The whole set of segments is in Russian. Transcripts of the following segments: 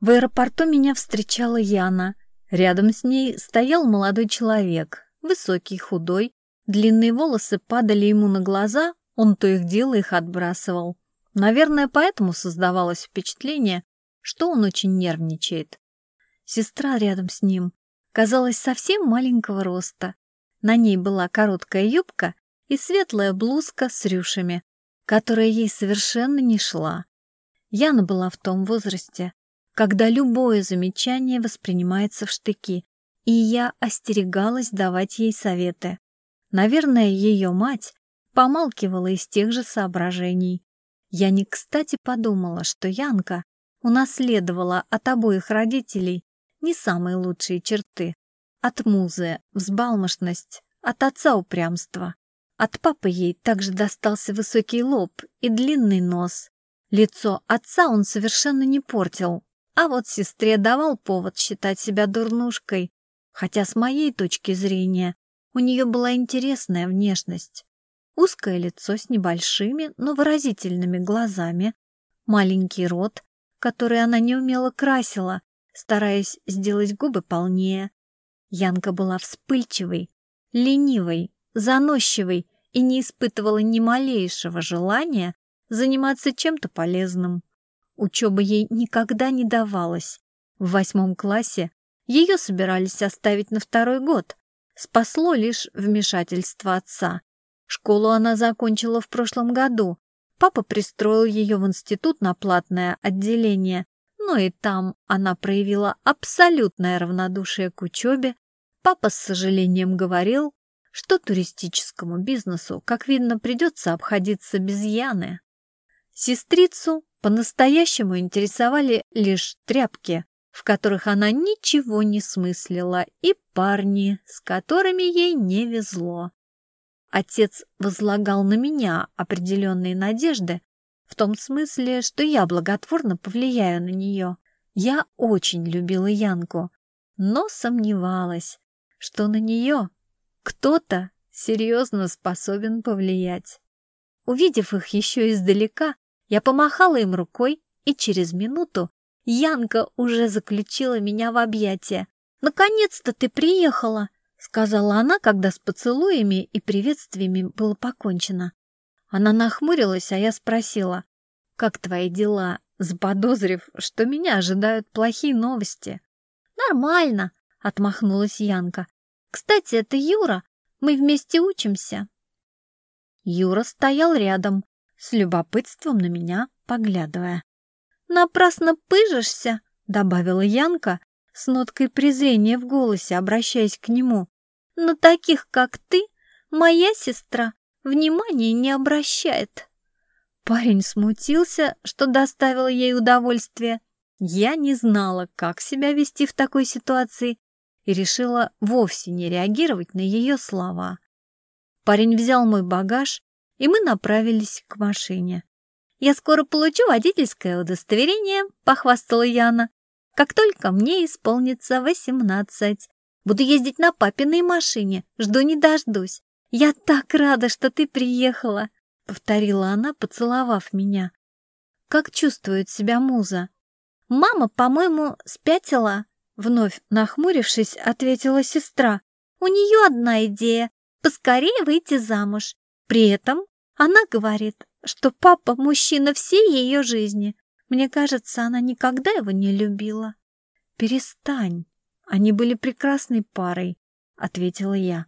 В аэропорту меня встречала Яна. Рядом с ней стоял молодой человек, высокий, худой. Длинные волосы падали ему на глаза, он то их дело их отбрасывал. Наверное, поэтому создавалось впечатление, что он очень нервничает. Сестра рядом с ним казалась совсем маленького роста. На ней была короткая юбка и светлая блузка с рюшами, которая ей совершенно не шла. Яна была в том возрасте, когда любое замечание воспринимается в штыки, и я остерегалась давать ей советы. Наверное, ее мать помалкивала из тех же соображений. Я не кстати подумала, что Янка унаследовала от обоих родителей не самые лучшие черты. От музы взбалмошность, от отца упрямство. От папы ей также достался высокий лоб и длинный нос. Лицо отца он совершенно не портил, а вот сестре давал повод считать себя дурнушкой, хотя с моей точки зрения у нее была интересная внешность. Узкое лицо с небольшими, но выразительными глазами, маленький рот, который она неумело красила, стараясь сделать губы полнее. Янка была вспыльчивой, ленивой, заносчивой и не испытывала ни малейшего желания заниматься чем-то полезным. Учеба ей никогда не давалась. В восьмом классе ее собирались оставить на второй год. Спасло лишь вмешательство отца. Школу она закончила в прошлом году. Папа пристроил ее в институт на платное отделение, но и там она проявила абсолютное равнодушие к учебе. Папа с сожалением говорил, что туристическому бизнесу, как видно, придется обходиться без Яны. Сестрицу по-настоящему интересовали лишь тряпки, в которых она ничего не смыслила, и парни, с которыми ей не везло. Отец возлагал на меня определенные надежды, в том смысле, что я благотворно повлияю на нее. Я очень любила Янку, но сомневалась, что на нее кто-то серьезно способен повлиять. Увидев их еще издалека, я помахала им рукой, и через минуту Янка уже заключила меня в объятия. «Наконец-то ты приехала!» — сказала она, когда с поцелуями и приветствиями было покончено. Она нахмурилась, а я спросила, «Как твои дела?» заподозрив, что меня ожидают плохие новости. «Нормально», — отмахнулась Янка. Кстати, это Юра. Мы вместе учимся. Юра стоял рядом, с любопытством на меня поглядывая. «Напрасно пыжишься», — добавила Янка с ноткой презрения в голосе, обращаясь к нему. «На таких, как ты, моя сестра внимания не обращает». Парень смутился, что доставило ей удовольствие. Я не знала, как себя вести в такой ситуации, и решила вовсе не реагировать на ее слова. Парень взял мой багаж, и мы направились к машине. «Я скоро получу водительское удостоверение», — похвастала Яна. «Как только мне исполнится восемнадцать. Буду ездить на папиной машине, жду не дождусь. Я так рада, что ты приехала», — повторила она, поцеловав меня. «Как чувствует себя муза?» «Мама, по-моему, спятила», Вновь нахмурившись, ответила сестра. У нее одна идея – поскорее выйти замуж. При этом она говорит, что папа – мужчина всей ее жизни. Мне кажется, она никогда его не любила. «Перестань, они были прекрасной парой», — ответила я.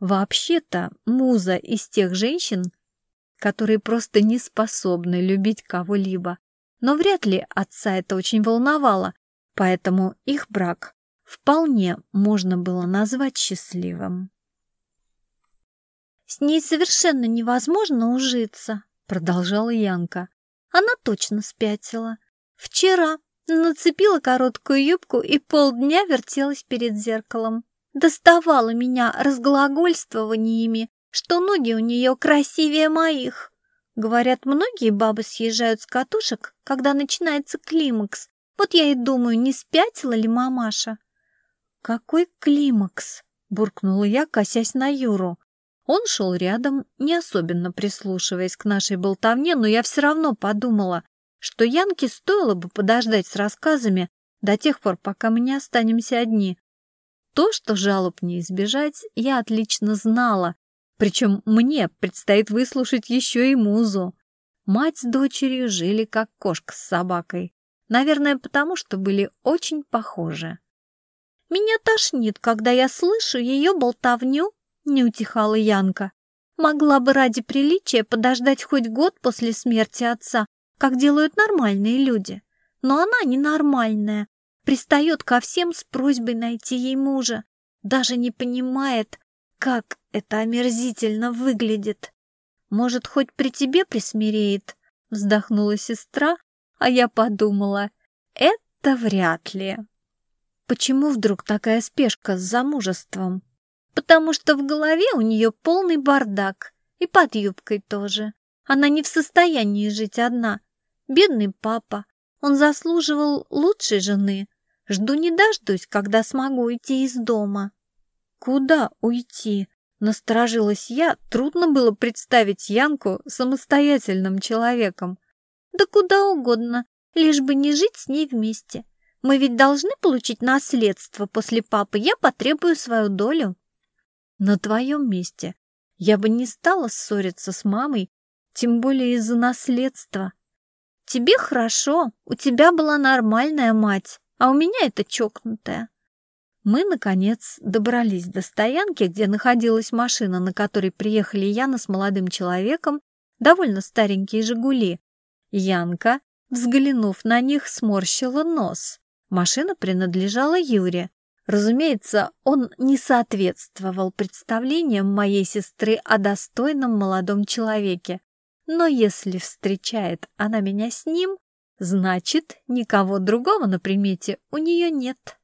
«Вообще-то муза из тех женщин, которые просто не способны любить кого-либо. Но вряд ли отца это очень волновало, поэтому их брак вполне можно было назвать счастливым. «С ней совершенно невозможно ужиться», — продолжала Янка. «Она точно спятила. Вчера нацепила короткую юбку и полдня вертелась перед зеркалом. Доставала меня разглагольствованиями, что ноги у нее красивее моих. Говорят, многие бабы съезжают с катушек, когда начинается климакс, вот я и думаю, не спятила ли мамаша? Какой климакс? Буркнула я, косясь на Юру. Он шел рядом, не особенно прислушиваясь к нашей болтовне, но я все равно подумала, что Янке стоило бы подождать с рассказами до тех пор, пока мы не останемся одни. То, что жалоб не избежать, я отлично знала, причем мне предстоит выслушать еще и музу. Мать с дочерью жили как кошка с собакой. Наверное, потому что были очень похожи. «Меня тошнит, когда я слышу ее болтовню», — не утихала Янка. «Могла бы ради приличия подождать хоть год после смерти отца, как делают нормальные люди. Но она ненормальная, пристает ко всем с просьбой найти ей мужа, даже не понимает, как это омерзительно выглядит. Может, хоть при тебе присмиреет?» — вздохнула сестра, а я подумала, это вряд ли. Почему вдруг такая спешка с замужеством? Потому что в голове у нее полный бардак, и под юбкой тоже. Она не в состоянии жить одна. Бедный папа, он заслуживал лучшей жены. Жду не дождусь, когда смогу уйти из дома. Куда уйти? Насторожилась я, трудно было представить Янку самостоятельным человеком. Да куда угодно, лишь бы не жить с ней вместе. Мы ведь должны получить наследство после папы, я потребую свою долю. На твоем месте я бы не стала ссориться с мамой, тем более из-за наследства. Тебе хорошо, у тебя была нормальная мать, а у меня это чокнутая. Мы, наконец, добрались до стоянки, где находилась машина, на которой приехали Яна с молодым человеком, довольно старенькие «Жигули», Янка, взглянув на них, сморщила нос. Машина принадлежала Юре. Разумеется, он не соответствовал представлениям моей сестры о достойном молодом человеке. Но если встречает она меня с ним, значит, никого другого на примете у нее нет.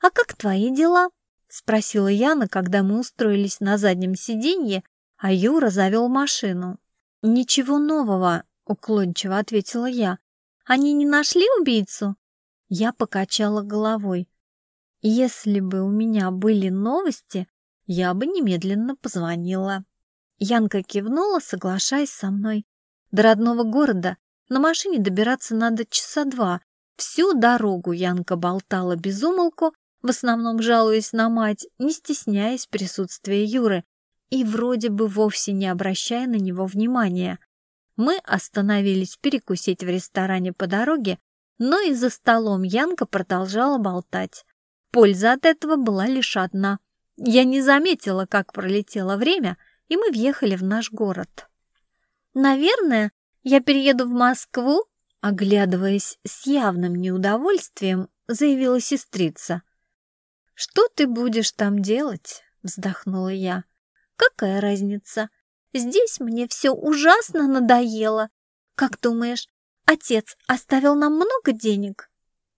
«А как твои дела?» — спросила Яна, когда мы устроились на заднем сиденье, а Юра завел машину. «Ничего нового», — уклончиво ответила я. «Они не нашли убийцу?» Я покачала головой. «Если бы у меня были новости, я бы немедленно позвонила». Янка кивнула, соглашаясь со мной. До родного города на машине добираться надо часа два. Всю дорогу Янка болтала без умолку, в основном жалуясь на мать, не стесняясь присутствия Юры и вроде бы вовсе не обращая на него внимания. Мы остановились перекусить в ресторане по дороге, но и за столом Янка продолжала болтать. Польза от этого была лишь одна. Я не заметила, как пролетело время, и мы въехали в наш город. «Наверное, я перееду в Москву?» Оглядываясь с явным неудовольствием, заявила сестрица. «Что ты будешь там делать?» — вздохнула я. «Какая разница? Здесь мне все ужасно надоело. Как думаешь, отец оставил нам много денег?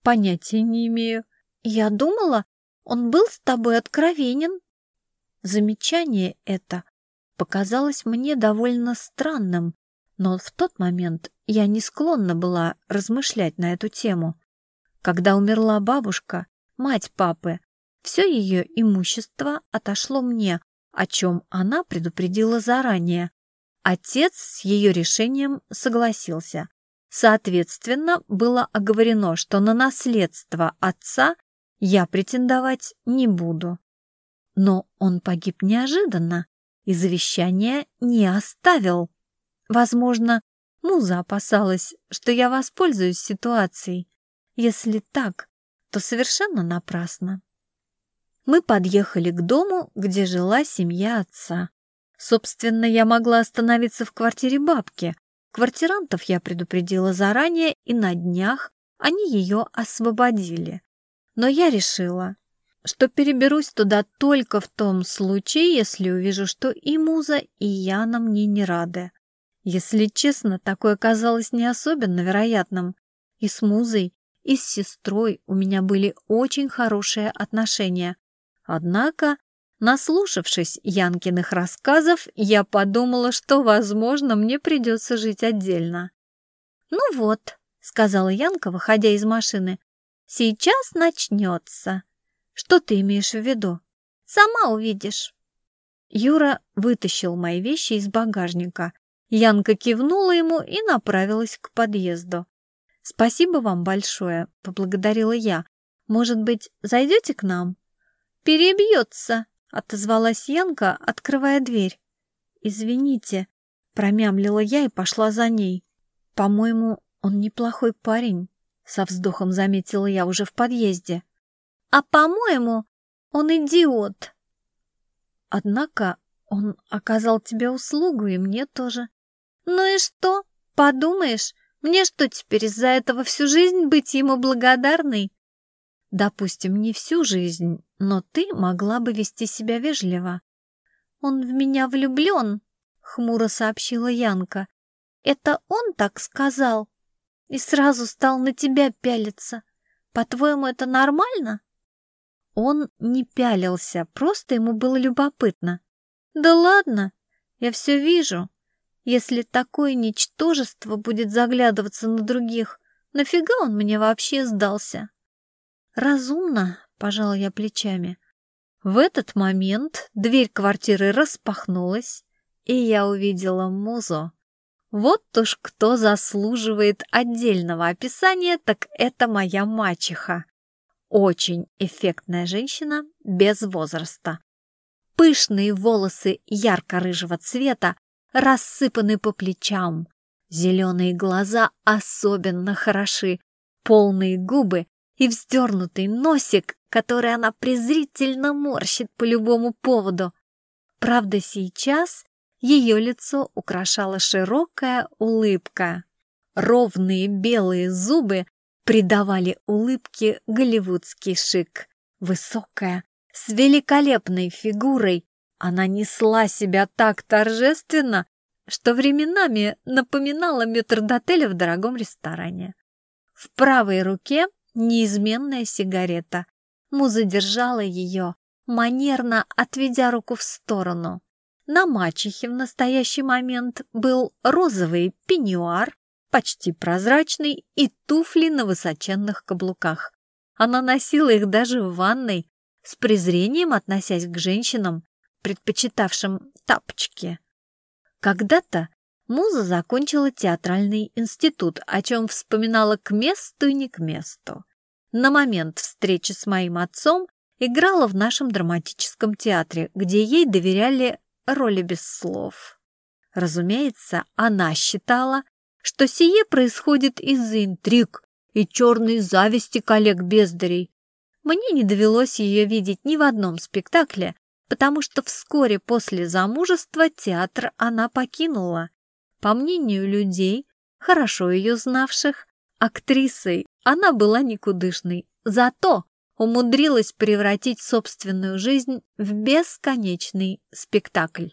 Понятия не имею. Я думала, он был с тобой откровенен. Замечание это показалось мне довольно странным, но в тот момент я не склонна была размышлять на эту тему. Когда умерла бабушка, мать папы, все ее имущество отошло мне, о чем она предупредила заранее. Отец с ее решением согласился. Соответственно, было оговорено, что на наследство отца я претендовать не буду. Но он погиб неожиданно и завещания не оставил. Возможно, Муза опасалась, что я воспользуюсь ситуацией. Если так, то совершенно напрасно мы подъехали к дому, где жила семья отца. Собственно, я могла остановиться в квартире бабки. Квартирантов я предупредила заранее, и на днях они ее освободили. Но я решила, что переберусь туда только в том случае, если увижу, что и Муза, и Яна мне не рады. Если честно, такое казалось не особенно вероятным. И с Музой, и с сестрой у меня были очень хорошие отношения. Однако, наслушавшись Янкиных рассказов, я подумала, что, возможно, мне придется жить отдельно. «Ну вот», — сказала Янка, выходя из машины, — «сейчас начнется». «Что ты имеешь в виду?» «Сама увидишь». Юра вытащил мои вещи из багажника. Янка кивнула ему и направилась к подъезду. «Спасибо вам большое», — поблагодарила я. «Может быть, зайдете к нам?» «Перебьется», — отозвалась Янка, открывая дверь. «Извините», — промямлила я и пошла за ней. «По-моему, он неплохой парень», — со вздохом заметила я уже в подъезде. «А по-моему, он идиот». «Однако он оказал тебе услугу, и мне тоже». «Ну и что? Подумаешь, мне что теперь из-за этого всю жизнь быть ему благодарной? Допустим, не всю жизнь, но ты могла бы вести себя вежливо. Он в меня влюблен, хмуро сообщила Янка. Это он так сказал? И сразу стал на тебя пялиться. По-твоему, это нормально? Он не пялился, просто ему было любопытно. Да ладно, я все вижу. Если такое ничтожество будет заглядываться на других, нафига он мне вообще сдался? Разумно, пожала я плечами. В этот момент дверь квартиры распахнулась, и я увидела музу. Вот уж кто заслуживает отдельного описания, так это моя мачеха. Очень эффектная женщина без возраста. Пышные волосы ярко-рыжего цвета рассыпаны по плечам. Зеленые глаза особенно хороши, полные губы и вздернутый носик, который она презрительно морщит по любому поводу. Правда, сейчас ее лицо украшала широкая улыбка. Ровные белые зубы придавали улыбке голливудский шик. Высокая, с великолепной фигурой, она несла себя так торжественно, что временами напоминала метрдотеля в дорогом ресторане. В правой руке неизменная сигарета. Муза держала ее, манерно отведя руку в сторону. На мачехе в настоящий момент был розовый пеньюар, почти прозрачный, и туфли на высоченных каблуках. Она носила их даже в ванной, с презрением относясь к женщинам, предпочитавшим тапочки. Когда-то Муза закончила театральный институт, о чем вспоминала к месту и не к месту. На момент встречи с моим отцом играла в нашем драматическом театре, где ей доверяли роли без слов. Разумеется, она считала, что сие происходит из-за интриг и черной зависти коллег-бездарей. Мне не довелось ее видеть ни в одном спектакле, потому что вскоре после замужества театр она покинула. По мнению людей, хорошо ее знавших, актрисой она была никудышной, зато умудрилась превратить собственную жизнь в бесконечный спектакль.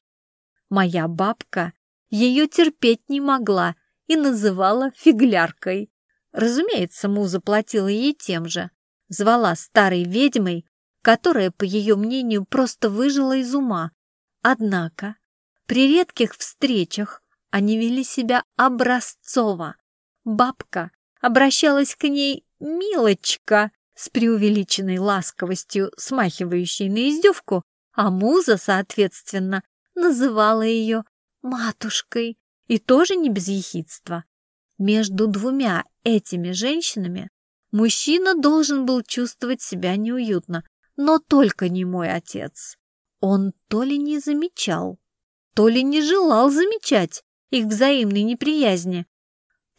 Моя бабка ее терпеть не могла и называла фигляркой. Разумеется, муза платила ей тем же, звала старой ведьмой, которая, по ее мнению, просто выжила из ума. Однако при редких встречах они вели себя образцово. Бабка обращалась к ней «милочка» с преувеличенной ласковостью, смахивающей на издевку, а муза, соответственно, называла ее матушкой и тоже не без ехидства. Между двумя этими женщинами мужчина должен был чувствовать себя неуютно, но только не мой отец. Он то ли не замечал, то ли не желал замечать их взаимной неприязни.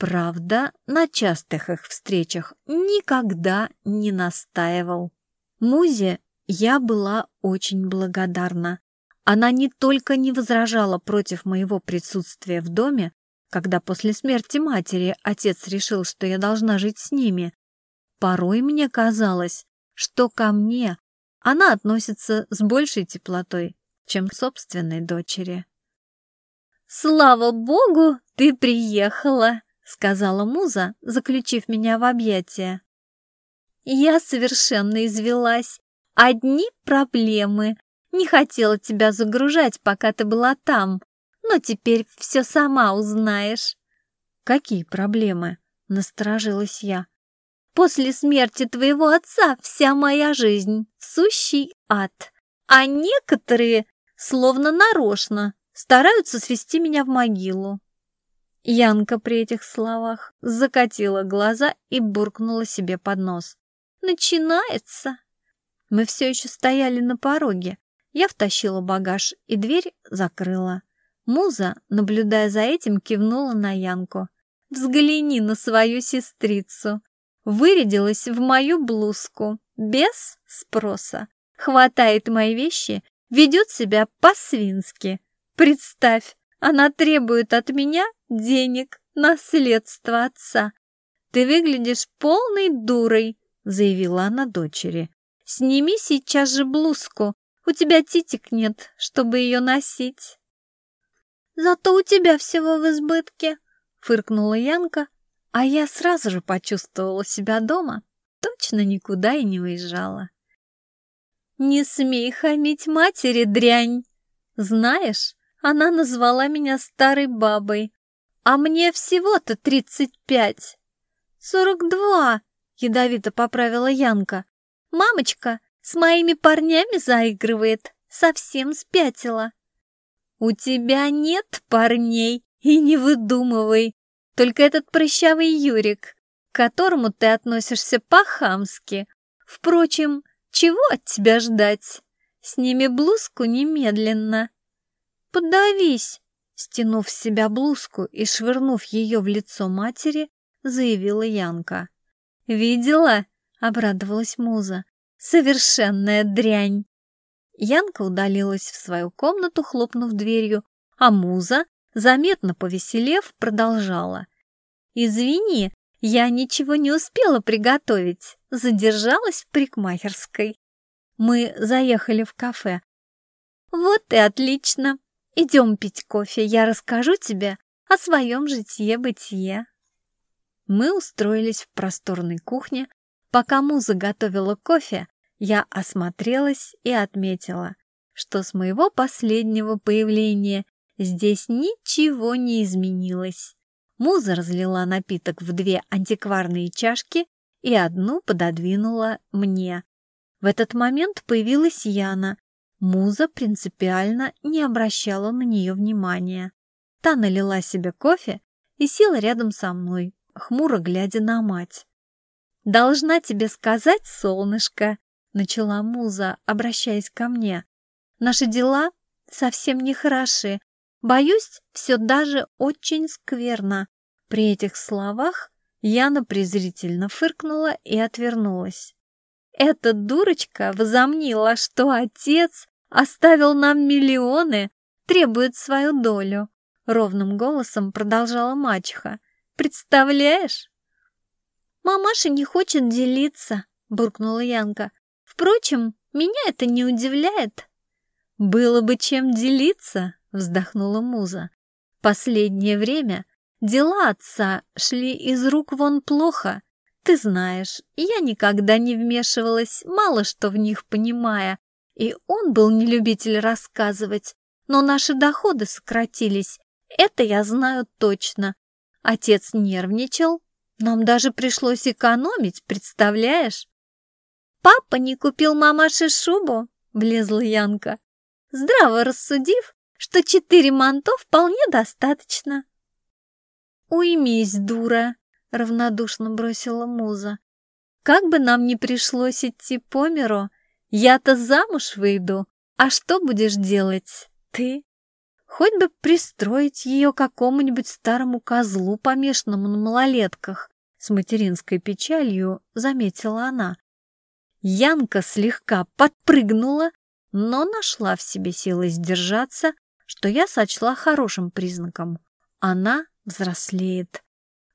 Правда, на частых их встречах никогда не настаивал. Музе я была очень благодарна. Она не только не возражала против моего присутствия в доме, когда после смерти матери отец решил, что я должна жить с ними. Порой мне казалось, что ко мне она относится с большей теплотой, чем к собственной дочери. «Слава богу, ты приехала!» — сказала Муза, заключив меня в объятия. «Я совершенно извелась. Одни проблемы. Не хотела тебя загружать, пока ты была там, но теперь все сама узнаешь». «Какие проблемы?» — насторожилась я. После смерти твоего отца вся моя жизнь — сущий ад. А некоторые, словно нарочно, стараются свести меня в могилу. Янка при этих словах закатила глаза и буркнула себе под нос. «Начинается!» Мы все еще стояли на пороге. Я втащила багаж и дверь закрыла. Муза, наблюдая за этим, кивнула на Янку. «Взгляни на свою сестрицу!» Вырядилась в мою блузку, без спроса. Хватает мои вещи, ведет себя по-свински. Представь, она требует от меня денег, наследство отца. Ты выглядишь полной дурой, заявила она дочери. Сними сейчас же блузку, у тебя титик нет, чтобы ее носить. Зато у тебя всего в избытке, фыркнула Янка, а я сразу же почувствовала себя дома, точно никуда и не уезжала. «Не смей хамить матери, дрянь! Знаешь, она назвала меня старой бабой, а мне всего-то тридцать пять!» «Сорок два!» — ядовито поправила Янка. «Мамочка с моими парнями заигрывает, совсем спятила!» «У тебя нет парней, и не выдумывай!» Только этот прыщавый Юрик, к которому ты относишься по-хамски. Впрочем, чего от тебя ждать? Сними блузку немедленно. Подавись, стянув с себя блузку и швырнув ее в лицо матери, заявила Янка. «Видела?» — обрадовалась Муза. «Совершенная дрянь!» Янка удалилась в свою комнату, хлопнув дверью, а Муза заметно повеселев, продолжала. «Извини, я ничего не успела приготовить, задержалась в парикмахерской. Мы заехали в кафе. Вот и отлично. Идем пить кофе, я расскажу тебе о своем житье-бытие». Мы устроились в просторной кухне. Пока Муза готовила кофе, я осмотрелась и отметила, что с моего последнего появления Здесь ничего не изменилось. Муза разлила напиток в две антикварные чашки и одну пододвинула мне. В этот момент появилась Яна. Муза принципиально не обращала на нее внимания. Та налила себе кофе и села рядом со мной, хмуро глядя на мать. «Должна тебе сказать, солнышко», — начала Муза, обращаясь ко мне, «наши дела совсем не хороши, Боюсь, все даже очень скверно. При этих словах Яна презрительно фыркнула и отвернулась. Эта дурочка возомнила, что отец оставил нам миллионы, требует свою долю. Ровным голосом продолжала мачеха. Представляешь? Мамаша не хочет делиться, буркнула Янка. Впрочем, меня это не удивляет. Было бы чем делиться, вздохнула Муза. Последнее время дела отца шли из рук вон плохо. Ты знаешь, я никогда не вмешивалась, мало что в них понимая, и он был не любитель рассказывать, но наши доходы сократились, это я знаю точно. Отец нервничал, нам даже пришлось экономить, представляешь? «Папа не купил мамаше шубу», — влезла Янка. Здраво рассудив, что четыре манто вполне достаточно. «Уймись, дура!» — равнодушно бросила Муза. «Как бы нам ни пришлось идти по миру, я-то замуж выйду, а что будешь делать ты? Хоть бы пристроить ее какому-нибудь старому козлу, помешанному на малолетках», с материнской печалью заметила она. Янка слегка подпрыгнула, но нашла в себе силы сдержаться что я сочла хорошим признаком. Она взрослеет.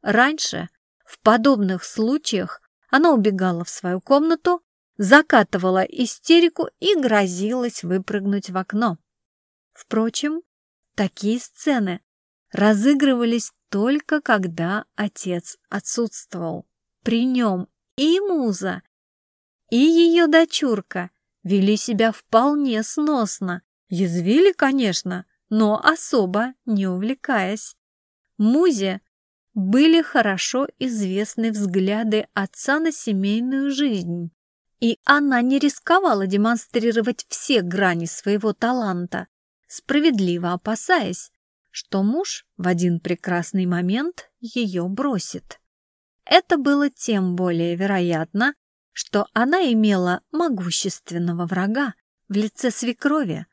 Раньше, в подобных случаях, она убегала в свою комнату, закатывала истерику и грозилась выпрыгнуть в окно. Впрочем, такие сцены разыгрывались только когда отец отсутствовал. При нем и Муза, и ее дочурка вели себя вполне сносно, Язвили, конечно, но особо не увлекаясь. Музе были хорошо известны взгляды отца на семейную жизнь, и она не рисковала демонстрировать все грани своего таланта, справедливо опасаясь, что муж в один прекрасный момент ее бросит. Это было тем более вероятно, что она имела могущественного врага в лице свекрови.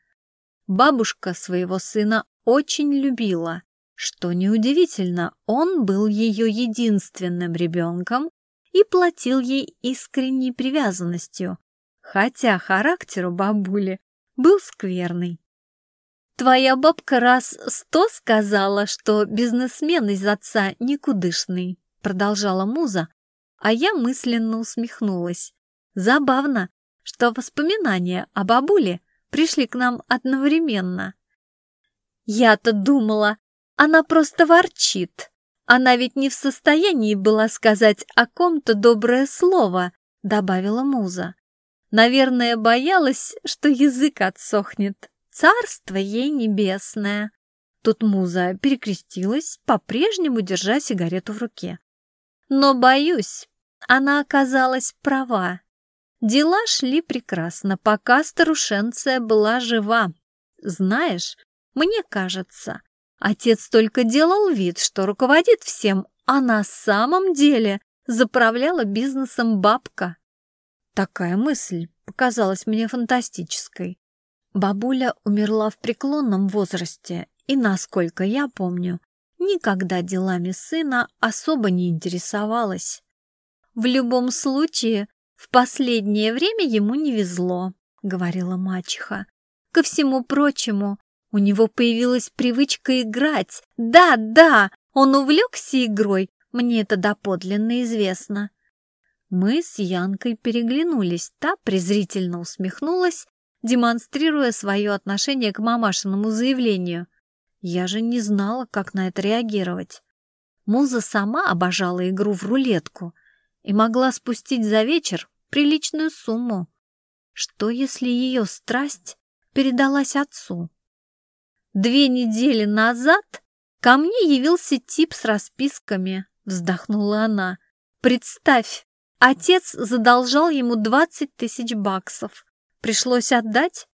Бабушка своего сына очень любила, что неудивительно, он был ее единственным ребенком и платил ей искренней привязанностью, хотя характер у бабули был скверный. Твоя бабка раз сто сказала, что бизнесмен из отца никудышный, продолжала муза, а я мысленно усмехнулась. Забавно, что воспоминания о бабуле пришли к нам одновременно. Я-то думала, она просто ворчит. Она ведь не в состоянии была сказать о ком-то доброе слово, добавила муза. Наверное, боялась, что язык отсохнет. Царство ей небесное. Тут муза перекрестилась, по-прежнему держа сигарету в руке. Но, боюсь, она оказалась права. Дела шли прекрасно, пока старушенция была жива. Знаешь, мне кажется, отец только делал вид, что руководит всем, а на самом деле заправляла бизнесом бабка. Такая мысль показалась мне фантастической. Бабуля умерла в преклонном возрасте, и, насколько я помню, никогда делами сына особо не интересовалась. В любом случае, в последнее время ему не везло, говорила мачеха. Ко всему прочему, у него появилась привычка играть. Да, да, он увлекся игрой, мне это доподлинно известно. Мы с Янкой переглянулись, та презрительно усмехнулась, демонстрируя свое отношение к мамашиному заявлению. Я же не знала, как на это реагировать. Муза сама обожала игру в рулетку и могла спустить за вечер приличную сумму. Что, если ее страсть передалась отцу? Две недели назад ко мне явился тип с расписками, вздохнула она. Представь, отец задолжал ему двадцать тысяч баксов. Пришлось отдать.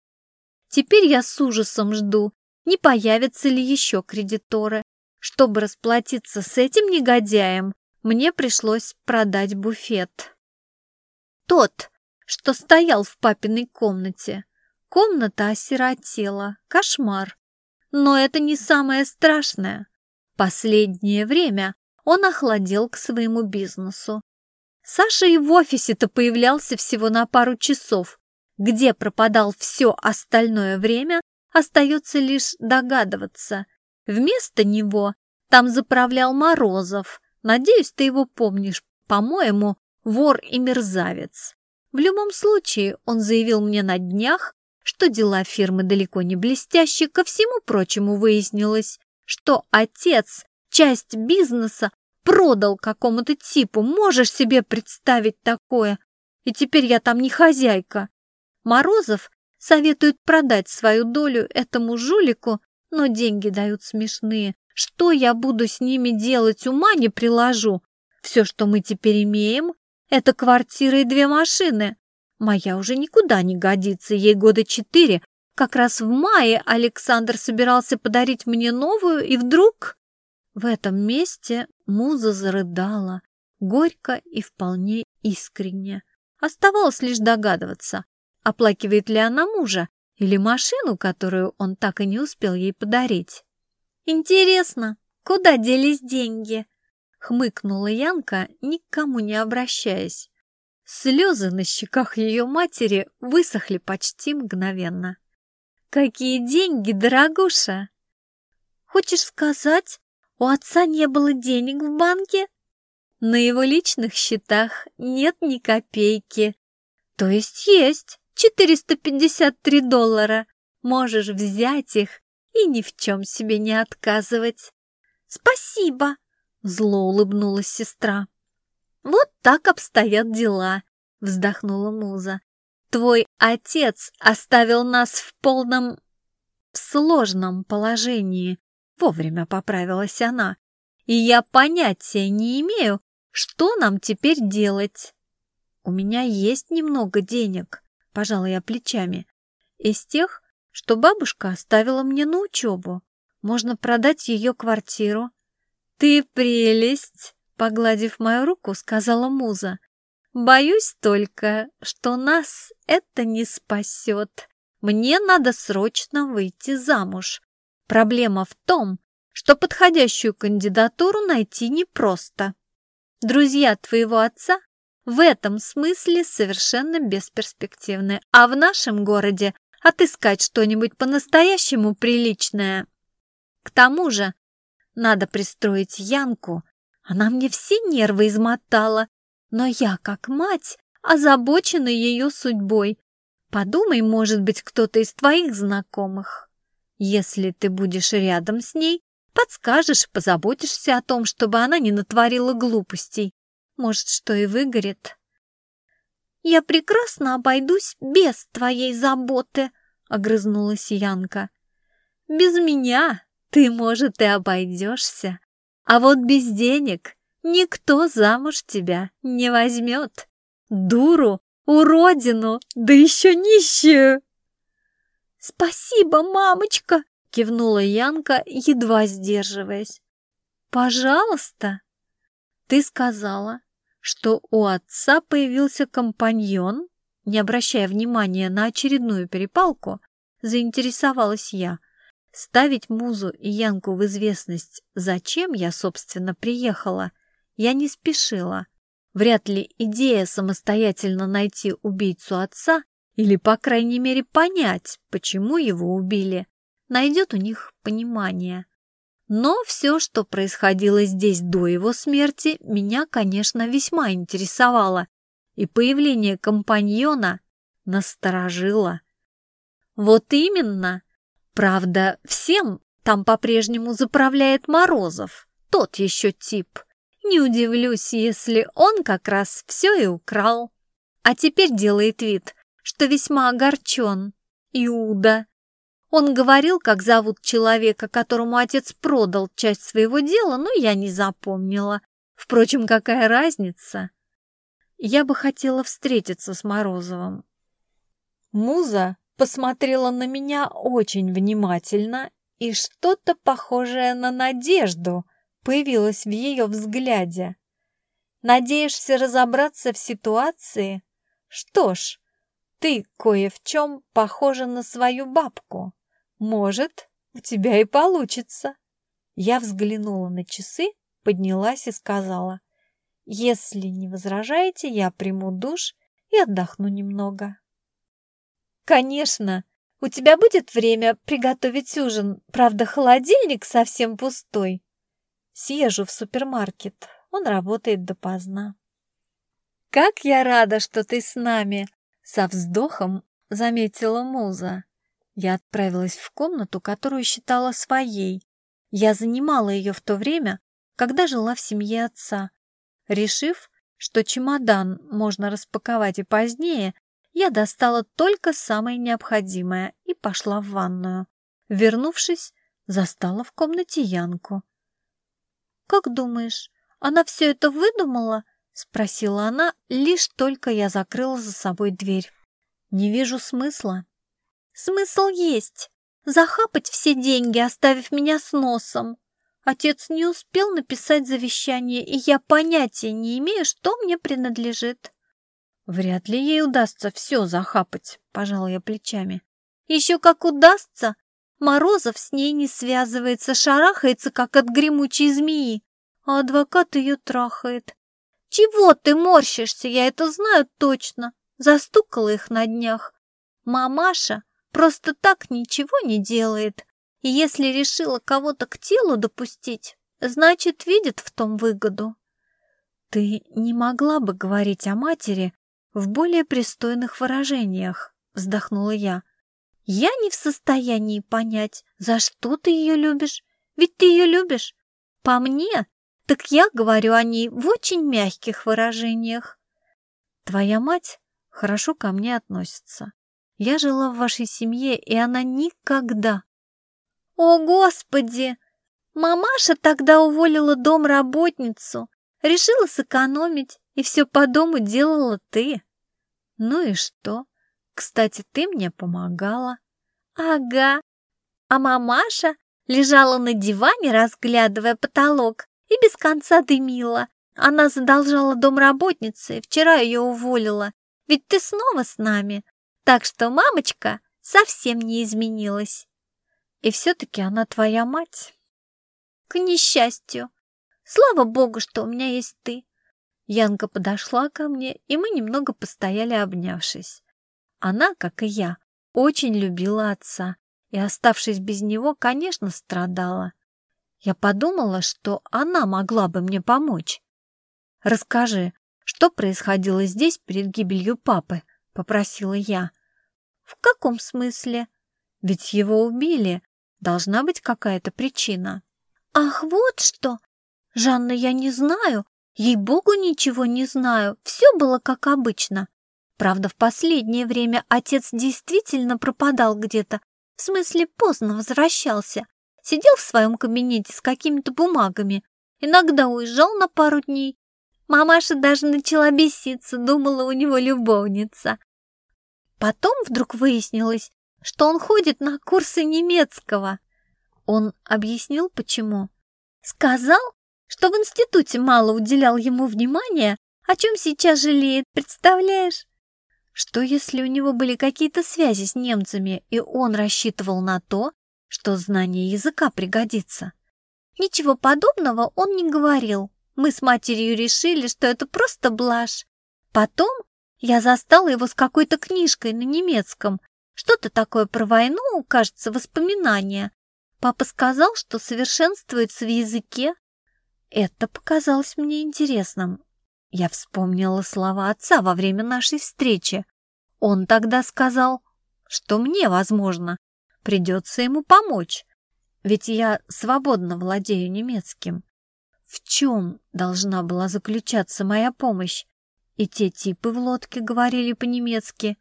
Теперь я с ужасом жду, не появятся ли еще кредиторы. Чтобы расплатиться с этим негодяем, мне пришлось продать буфет. Тот, что стоял в папиной комнате. Комната осиротела, кошмар. Но это не самое страшное. Последнее время он охладел к своему бизнесу. Саша и в офисе-то появлялся всего на пару часов. Где пропадал все остальное время, остается лишь догадываться. Вместо него там заправлял Морозов. Надеюсь, ты его помнишь. По-моему, вор и мерзавец. В любом случае, он заявил мне на днях, что дела фирмы далеко не блестящие, ко всему прочему выяснилось, что отец часть бизнеса продал какому-то типу, можешь себе представить такое? И теперь я там не хозяйка. Морозов советует продать свою долю этому жулику, но деньги дают смешные. Что я буду с ними делать, ума не приложу. Все, что мы теперь имеем, это квартира и две машины. Моя уже никуда не годится, ей года четыре. Как раз в мае Александр собирался подарить мне новую, и вдруг... В этом месте муза зарыдала, горько и вполне искренне. Оставалось лишь догадываться, оплакивает ли она мужа или машину, которую он так и не успел ей подарить. «Интересно, куда делись деньги?» — хмыкнула Янка, никому не обращаясь. Слезы на щеках ее матери высохли почти мгновенно. «Какие деньги, дорогуша!» «Хочешь сказать, у отца не было денег в банке?» «На его личных счетах нет ни копейки». «То есть есть 453 доллара. Можешь взять их и ни в чем себе не отказывать». «Спасибо!» — зло улыбнулась сестра. «Вот так обстоят дела», — вздохнула Муза. «Твой отец оставил нас в полном... сложном положении», — вовремя поправилась она. «И я понятия не имею, что нам теперь делать». «У меня есть немного денег», — пожала я плечами. «Из тех, что бабушка оставила мне на учебу. Можно продать ее квартиру. Ты прелесть, погладив мою руку, сказала Муза. Боюсь только, что нас это не спасет. Мне надо срочно выйти замуж. Проблема в том, что подходящую кандидатуру найти непросто. Друзья твоего отца в этом смысле совершенно бесперспективны, а в нашем городе отыскать что-нибудь по-настоящему приличное. К тому же надо пристроить Янку, она мне все нервы измотала, но я, как мать, озабочена ее судьбой. Подумай, может быть, кто-то из твоих знакомых. Если ты будешь рядом с ней, подскажешь, позаботишься о том, чтобы она не натворила глупостей. Может, что и выгорит. «Я прекрасно обойдусь без твоей заботы», — огрызнулась Янка. «Без меня ты, может, и обойдешься, а вот без денег никто замуж тебя не возьмет. Дуру, уродину, да еще нищую!» «Спасибо, мамочка!» — кивнула Янка, едва сдерживаясь. «Пожалуйста!» «Ты сказала, что у отца появился компаньон, не обращая внимания на очередную перепалку, заинтересовалась я. Ставить Музу и Янку в известность, зачем я, собственно, приехала, я не спешила. Вряд ли идея самостоятельно найти убийцу отца или, по крайней мере, понять, почему его убили, найдет у них понимание. Но все, что происходило здесь до его смерти, меня, конечно, весьма интересовало, и появление компаньона насторожило. Вот именно. Правда, всем там по-прежнему заправляет Морозов, тот еще тип. Не удивлюсь, если он как раз все и украл. А теперь делает вид, что весьма огорчен. Иуда. Он говорил, как зовут человека, которому отец продал часть своего дела, но я не запомнила. Впрочем, какая разница? Я бы хотела встретиться с Морозовым. Муза посмотрела на меня очень внимательно, и что-то похожее на надежду появилось в ее взгляде. Надеешься разобраться в ситуации? Что ж, ты кое в чем похожа на свою бабку. Может, у тебя и получится. Я взглянула на часы, поднялась и сказала, если не возражаете, я приму душ и отдохну немного. Конечно, у тебя будет время приготовить ужин, правда, холодильник совсем пустой. Съезжу в супермаркет, он работает допоздна. Как я рада, что ты с нами, со вздохом заметила Муза. Я отправилась в комнату, которую считала своей. Я занимала ее в то время, когда жила в семье отца. Решив, что чемодан можно распаковать и позднее, я достала только самое необходимое и пошла в ванную. Вернувшись, застала в комнате Янку. «Как думаешь, она все это выдумала?» — спросила она, лишь только я закрыла за собой дверь. «Не вижу смысла», Смысл есть. Захапать все деньги, оставив меня с носом. Отец не успел написать завещание, и я понятия не имею, что мне принадлежит. Вряд ли ей удастся все захапать, пожал я плечами. Еще как удастся. Морозов с ней не связывается, шарахается, как от гремучей змеи, а адвокат ее трахает. Чего ты морщишься, я это знаю точно. Застукала их на днях. Мамаша просто так ничего не делает. И если решила кого-то к телу допустить, значит, видит в том выгоду. Ты не могла бы говорить о матери в более пристойных выражениях, вздохнула я. Я не в состоянии понять, за что ты ее любишь. Ведь ты ее любишь. По мне, так я говорю о ней в очень мягких выражениях. Твоя мать хорошо ко мне относится. Я жила в вашей семье, и она никогда... О, Господи! Мамаша тогда уволила домработницу, решила сэкономить, и все по дому делала ты. Ну и что? Кстати, ты мне помогала. Ага. А мамаша Лежала на диване, разглядывая потолок, и без конца дымила. Она задолжала домработнице, вчера ее уволила. Ведь ты снова с нами. Так что мамочка совсем не изменилась. И все-таки она твоя мать. К несчастью. Слава богу, что у меня есть ты. Янка подошла ко мне, и мы немного постояли, обнявшись. Она, как и я, очень любила отца, и, оставшись без него, конечно, страдала. Я подумала, что она могла бы мне помочь. «Расскажи, что происходило здесь перед гибелью папы?» — попросила я. «В каком смысле? Ведь его убили. Должна быть какая-то причина». «Ах, вот что! Жанна, я не знаю. Ей-богу, ничего не знаю. Все было как обычно. Правда, в последнее время отец действительно пропадал где-то. В смысле, поздно возвращался. Сидел в своем кабинете с какими-то бумагами. Иногда уезжал на пару дней. Мамаша даже начала беситься, думала, у него любовница. Потом вдруг выяснилось, что он ходит на курсы немецкого. Он объяснил, почему. Сказал, что в институте мало уделял ему внимания, о чем сейчас жалеет, представляешь? Что если у него были какие-то связи с немцами, и он рассчитывал на то, что знание языка пригодится? Ничего подобного он не говорил. Мы с матерью решили, что это просто блажь. Потом я застала его с какой-то книжкой на немецком. Что-то такое про войну, кажется, воспоминания. Папа сказал, что совершенствуется в языке. Это показалось мне интересным. Я вспомнила слова отца во время нашей встречи. Он тогда сказал, что мне, возможно, придется ему помочь, ведь я свободно владею немецким. В чем должна была заключаться моя помощь? И те типы в лодке говорили по-немецки.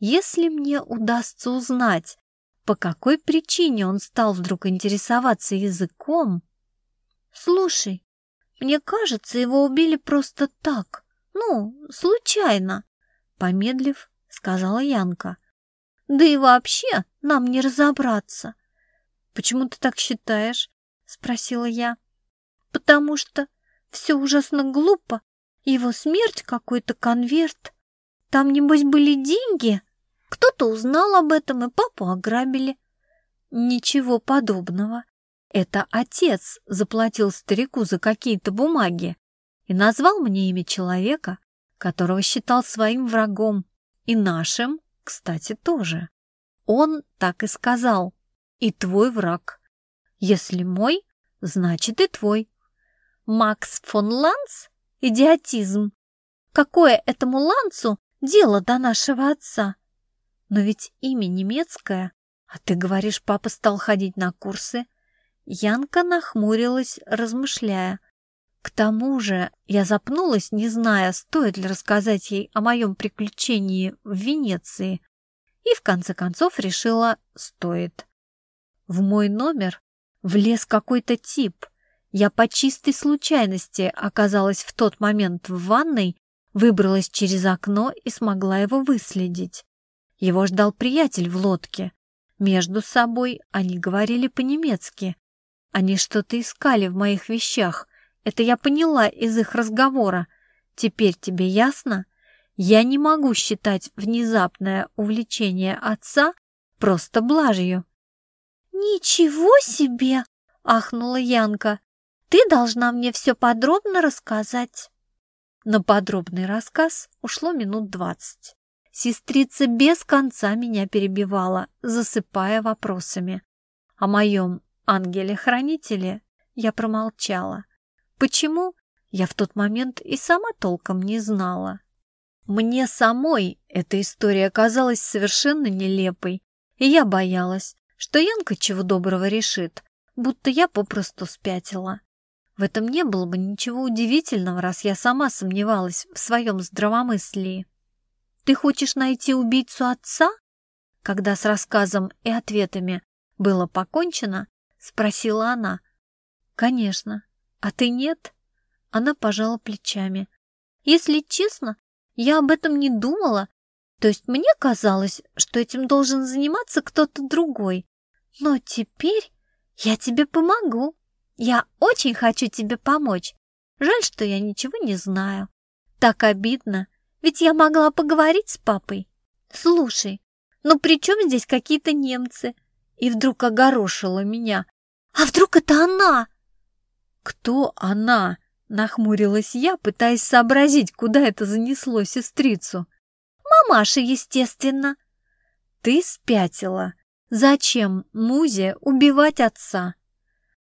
Если мне удастся узнать, по какой причине он стал вдруг интересоваться языком... Слушай, мне кажется, его убили просто так. Ну, случайно. Помедлив, сказала Янка. Да и вообще нам не разобраться. Почему ты так считаешь? Спросила я. Потому что все ужасно глупо. Его смерть какой-то конверт. Там, небось, были деньги. Кто-то узнал об этом, и папу ограбили. Ничего подобного. Это отец заплатил старику за какие-то бумаги и назвал мне имя человека, которого считал своим врагом, и нашим, кстати, тоже. Он так и сказал, и твой враг. Если мой, значит и твой. Макс фон Ланс? Идиотизм. Какое этому Лансу дело до нашего отца? Но ведь имя немецкое, а ты говоришь, папа стал ходить на курсы – Янка нахмурилась, размышляя. К тому же я запнулась, не зная, стоит ли рассказать ей о моем приключении в Венеции, и в конце концов решила «стоит». В мой номер влез какой-то тип. Я по чистой случайности оказалась в тот момент в ванной, выбралась через окно и смогла его выследить. Его ждал приятель в лодке. Между собой они говорили по-немецки. Они что-то искали в моих вещах. Это я поняла из их разговора. Теперь тебе ясно? Я не могу считать внезапное увлечение отца просто блажью. «Ничего себе!» — ахнула Янка. «Ты должна мне все подробно рассказать». На подробный рассказ ушло минут двадцать. Сестрица без конца меня перебивала, засыпая вопросами. О моем ангеле-хранителе я промолчала. Почему? Я в тот момент и сама толком не знала. Мне самой эта история казалась совершенно нелепой, и я боялась, что Янка чего доброго решит, будто я попросту спятила. В этом не было бы ничего удивительного, раз я сама сомневалась в своем здравомыслии. «Ты хочешь найти убийцу отца?» Когда с рассказом и ответами было покончено, — спросила она. «Конечно. А ты нет?» Она пожала плечами. «Если честно, я об этом не думала. То есть мне казалось, что этим должен заниматься кто-то другой. Но теперь «Я тебе помогу. Я очень хочу тебе помочь. Жаль, что я ничего не знаю. Так обидно, ведь я могла поговорить с папой. Слушай, ну при чем здесь какие-то немцы?» И вдруг огорошила меня. «А вдруг это она?» «Кто она?» — нахмурилась я, пытаясь сообразить, куда это занесло сестрицу. «Мамаша, естественно». «Ты спятила. Зачем Музе убивать отца?»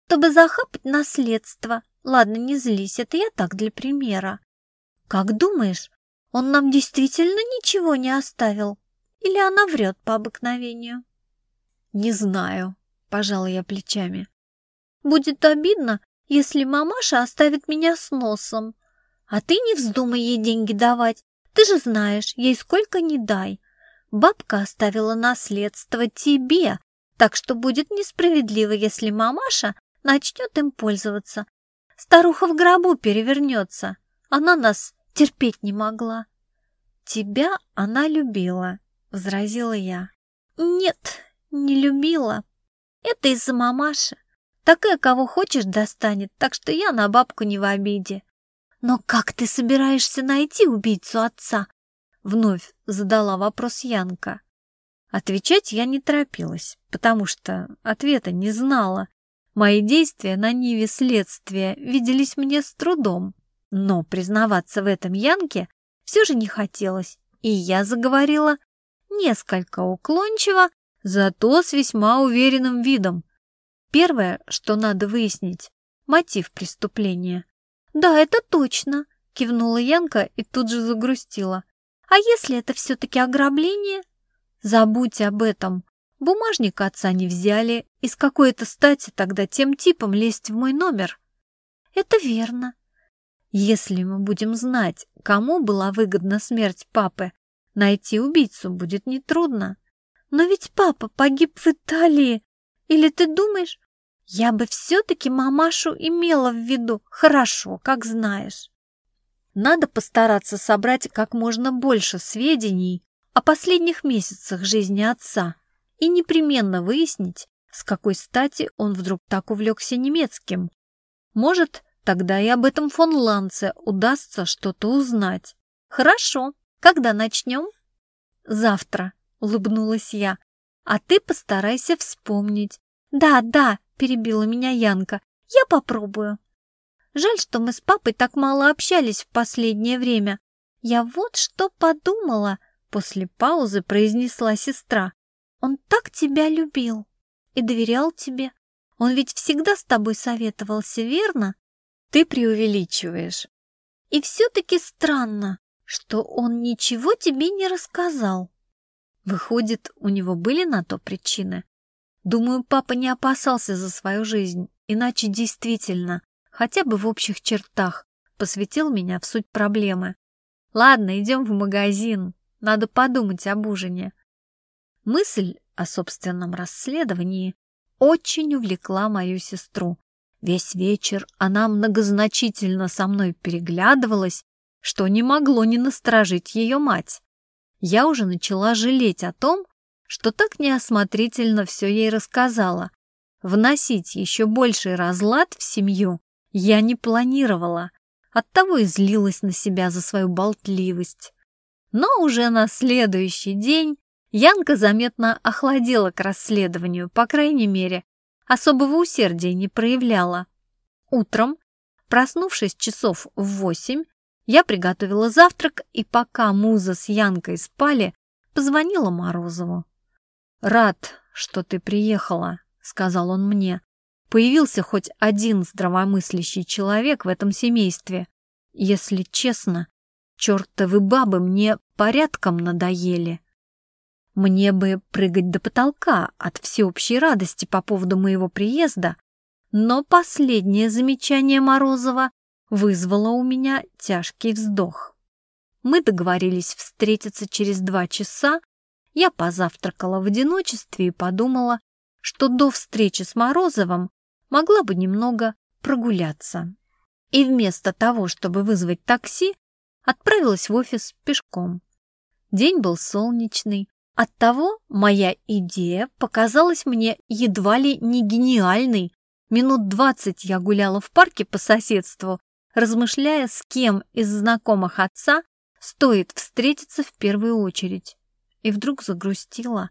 «Чтобы захапать наследство. Ладно, не злись, это я так для примера. Как думаешь, он нам действительно ничего не оставил? Или она врет по обыкновению?» «Не знаю», — пожала я плечами. «Будет обидно, если мамаша оставит меня с носом. А ты не вздумай ей деньги давать. Ты же знаешь, ей сколько не дай. Бабка оставила наследство тебе, так что будет несправедливо, если мамаша начнет им пользоваться. Старуха в гробу перевернется. Она нас терпеть не могла. Тебя она любила, возразила я. Нет, не любила. Это из-за мамаши. Такая, кого хочешь, достанет, так что я на бабку не в обиде. Но как ты собираешься найти убийцу отца? Вновь задала вопрос Янка. Отвечать я не торопилась, потому что ответа не знала. Мои действия на ниве следствия виделись мне с трудом. Но признаваться в этом Янке все же не хотелось, и я заговорила несколько уклончиво, зато с весьма уверенным видом. Первое, что надо выяснить – мотив преступления. «Да, это точно», – кивнула Янка и тут же загрустила. «А если это все-таки ограбление?» «Забудь об этом. Бумажник отца не взяли, и с какой-то стати тогда тем типом лезть в мой номер?» «Это верно». «Если мы будем знать, кому была выгодна смерть папы, найти убийцу будет нетрудно». «Но ведь папа погиб в Италии», или ты думаешь, я бы все-таки мамашу имела в виду? Хорошо, как знаешь. Надо постараться собрать как можно больше сведений о последних месяцах жизни отца и непременно выяснить, с какой стати он вдруг так увлекся немецким. Может, тогда и об этом фон Ланце удастся что-то узнать. Хорошо, когда начнем? Завтра, улыбнулась я. А ты постарайся вспомнить. Да, да, перебила меня Янка. Я попробую. Жаль, что мы с папой так мало общались в последнее время. Я вот что подумала, после паузы произнесла сестра. Он так тебя любил и доверял тебе. Он ведь всегда с тобой советовался, верно? Ты преувеличиваешь. И все-таки странно, что он ничего тебе не рассказал. Выходит, у него были на то причины? Думаю, папа не опасался за свою жизнь, иначе действительно, хотя бы в общих чертах, посвятил меня в суть проблемы. Ладно, идем в магазин, надо подумать об ужине. Мысль о собственном расследовании очень увлекла мою сестру. Весь вечер она многозначительно со мной переглядывалась, что не могло не насторожить ее мать я уже начала жалеть о том, что так неосмотрительно все ей рассказала. Вносить еще больший разлад в семью я не планировала, оттого и злилась на себя за свою болтливость. Но уже на следующий день Янка заметно охладела к расследованию, по крайней мере, особого усердия не проявляла. Утром, проснувшись часов в восемь, я приготовила завтрак, и пока Муза с Янкой спали, позвонила Морозову. «Рад, что ты приехала», — сказал он мне. «Появился хоть один здравомыслящий человек в этом семействе. Если честно, чертовы бабы мне порядком надоели. Мне бы прыгать до потолка от всеобщей радости по поводу моего приезда, но последнее замечание Морозова вызвало у меня тяжкий вздох. Мы договорились встретиться через два часа. Я позавтракала в одиночестве и подумала, что до встречи с Морозовым могла бы немного прогуляться. И вместо того, чтобы вызвать такси, отправилась в офис пешком. День был солнечный, Оттого моя идея показалась мне едва ли не гениальной. Минут двадцать я гуляла в парке по соседству, размышляя, с кем из знакомых отца стоит встретиться в первую очередь. И вдруг загрустила.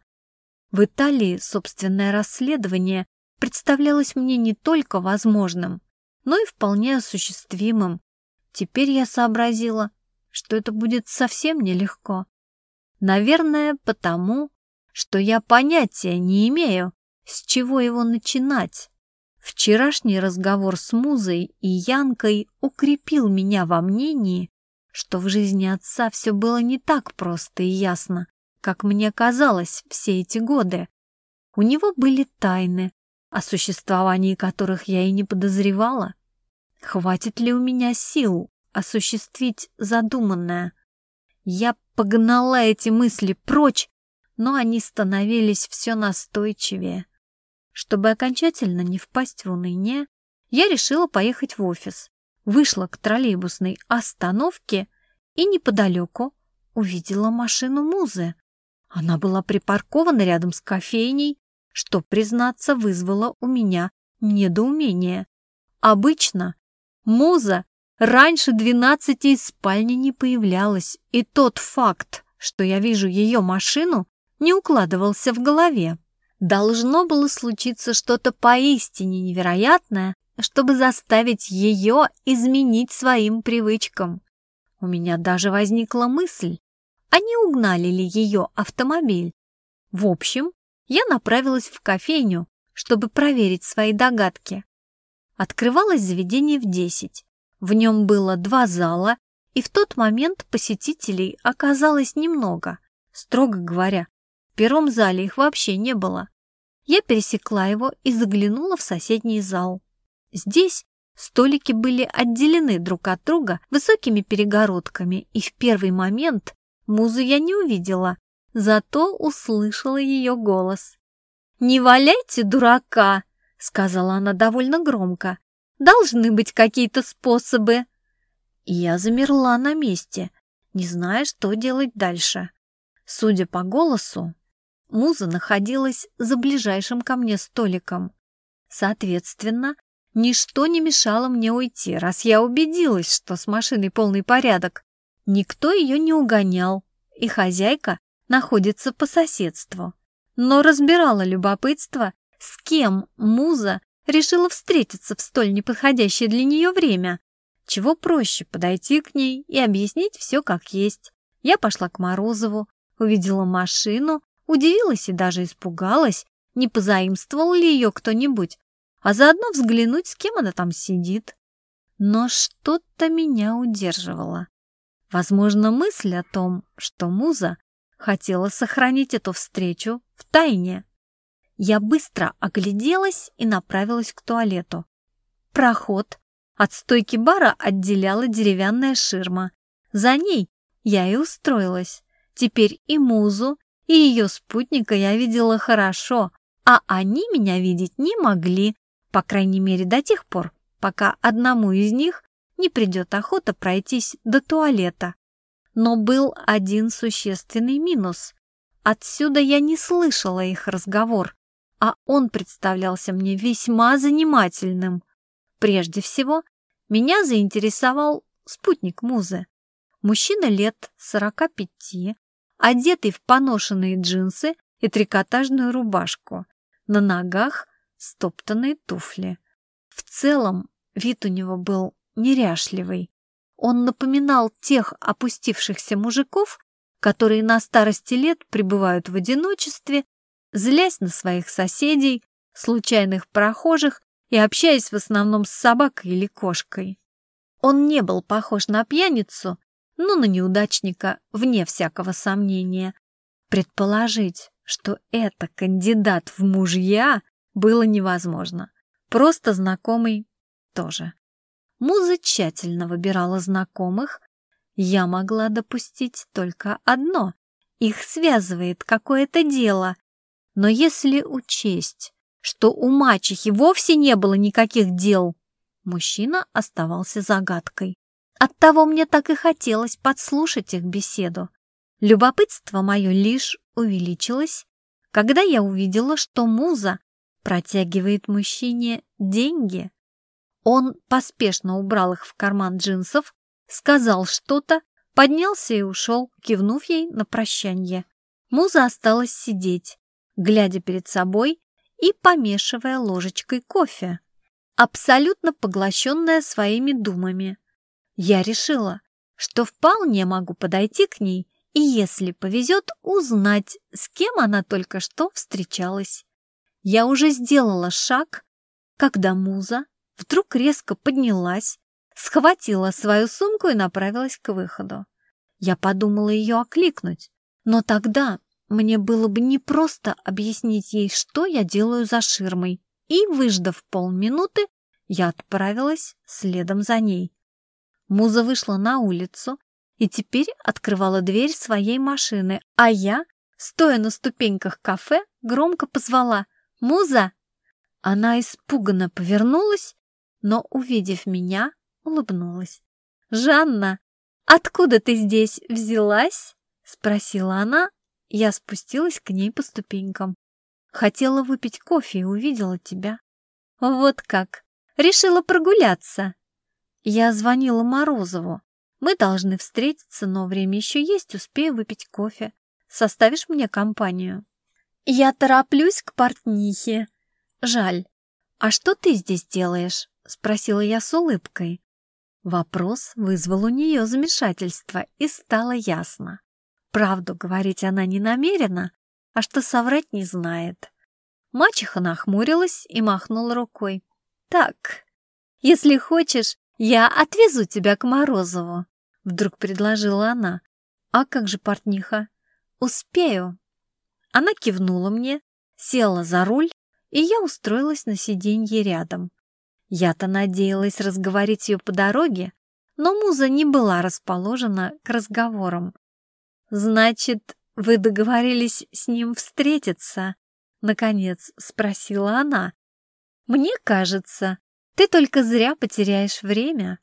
В Италии собственное расследование представлялось мне не только возможным, но и вполне осуществимым. Теперь я сообразила, что это будет совсем нелегко. Наверное, потому, что я понятия не имею, с чего его начинать. Вчерашний разговор с Музой и Янкой укрепил меня во мнении, что в жизни отца все было не так просто и ясно, как мне казалось все эти годы. У него были тайны, о существовании которых я и не подозревала. Хватит ли у меня сил осуществить задуманное? Я погнала эти мысли прочь, но они становились все настойчивее. Чтобы окончательно не впасть в уныние, я решила поехать в офис, вышла к троллейбусной остановке и неподалеку увидела машину Музы. Она была припаркована рядом с кофейней, что, признаться, вызвало у меня недоумение. Обычно Муза раньше двенадцати из спальни не появлялась, и тот факт, что я вижу ее машину, не укладывался в голове. Должно было случиться что-то поистине невероятное, чтобы заставить ее изменить своим привычкам. У меня даже возникла мысль, а не угнали ли ее автомобиль. В общем, я направилась в кофейню, чтобы проверить свои догадки. Открывалось заведение в десять. В нем было два зала, и в тот момент посетителей оказалось немного. Строго говоря, первом зале их вообще не было. Я пересекла его и заглянула в соседний зал. Здесь столики были отделены друг от друга высокими перегородками, и в первый момент музу я не увидела, зато услышала ее голос. «Не валяйте дурака!» — сказала она довольно громко. «Должны быть какие-то способы!» Я замерла на месте, не зная, что делать дальше. Судя по голосу, Муза находилась за ближайшим ко мне столиком. Соответственно, ничто не мешало мне уйти, раз я убедилась, что с машиной полный порядок. Никто ее не угонял, и хозяйка находится по соседству. Но разбирала любопытство, с кем Муза решила встретиться в столь неподходящее для нее время. Чего проще подойти к ней и объяснить все как есть. Я пошла к Морозову, увидела машину, Удивилась и даже испугалась, не позаимствовал ли ее кто-нибудь, а заодно взглянуть, с кем она там сидит. Но что-то меня удерживало. Возможно, мысль о том, что Муза хотела сохранить эту встречу в тайне. Я быстро огляделась и направилась к туалету. Проход от стойки бара отделяла деревянная ширма. За ней я и устроилась. Теперь и Музу, и ее спутника я видела хорошо, а они меня видеть не могли, по крайней мере до тех пор, пока одному из них не придет охота пройтись до туалета. Но был один существенный минус. Отсюда я не слышала их разговор, а он представлялся мне весьма занимательным. Прежде всего, меня заинтересовал спутник Музы. Мужчина лет сорока пяти, одетый в поношенные джинсы и трикотажную рубашку. На ногах стоптанные туфли. В целом вид у него был неряшливый. Он напоминал тех опустившихся мужиков, которые на старости лет пребывают в одиночестве, злясь на своих соседей, случайных прохожих и общаясь в основном с собакой или кошкой. Он не был похож на пьяницу, но на неудачника, вне всякого сомнения. Предположить, что это кандидат в мужья, было невозможно. Просто знакомый тоже. Муза тщательно выбирала знакомых. Я могла допустить только одно. Их связывает какое-то дело. Но если учесть, что у мачехи вовсе не было никаких дел, мужчина оставался загадкой. Оттого мне так и хотелось подслушать их беседу. Любопытство мое лишь увеличилось, когда я увидела, что муза протягивает мужчине деньги. Он поспешно убрал их в карман джинсов, сказал что-то, поднялся и ушел, кивнув ей на прощание. Муза осталась сидеть, глядя перед собой и помешивая ложечкой кофе, абсолютно поглощенная своими думами. Я решила, что вполне могу подойти к ней и, если повезет, узнать, с кем она только что встречалась. Я уже сделала шаг, когда муза вдруг резко поднялась, схватила свою сумку и направилась к выходу. Я подумала ее окликнуть, но тогда мне было бы непросто объяснить ей, что я делаю за ширмой, и, выждав полминуты, я отправилась следом за ней. Муза вышла на улицу и теперь открывала дверь своей машины, а я, стоя на ступеньках кафе, громко позвала «Муза!». Она испуганно повернулась, но, увидев меня, улыбнулась. «Жанна, откуда ты здесь взялась?» — спросила она. Я спустилась к ней по ступенькам. Хотела выпить кофе и увидела тебя. «Вот как! Решила прогуляться!» Я звонила Морозову. Мы должны встретиться, но время еще есть, успею выпить кофе. Составишь мне компанию? Я тороплюсь к портнихе. Жаль. А что ты здесь делаешь? Спросила я с улыбкой. Вопрос вызвал у нее замешательство, и стало ясно. Правду говорить она не намерена, а что соврать не знает. Мачеха нахмурилась и махнула рукой. «Так, если хочешь, «Я отвезу тебя к Морозову», — вдруг предложила она. «А как же портниха?» «Успею». Она кивнула мне, села за руль, и я устроилась на сиденье рядом. Я-то надеялась разговорить ее по дороге, но муза не была расположена к разговорам. «Значит, вы договорились с ним встретиться?» — наконец спросила она. «Мне кажется, ты только зря потеряешь время.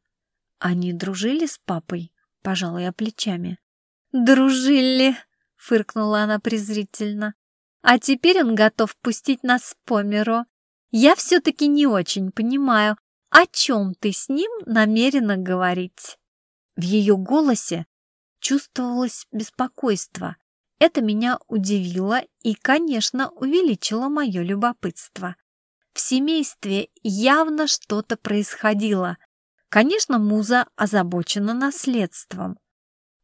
Они дружили с папой, пожалуй, я плечами. Дружили, фыркнула она презрительно. А теперь он готов пустить нас по миру. Я все-таки не очень понимаю, о чем ты с ним намерена говорить. В ее голосе чувствовалось беспокойство. Это меня удивило и, конечно, увеличило мое любопытство. В семействе явно что-то происходило. Конечно, Муза озабочена наследством.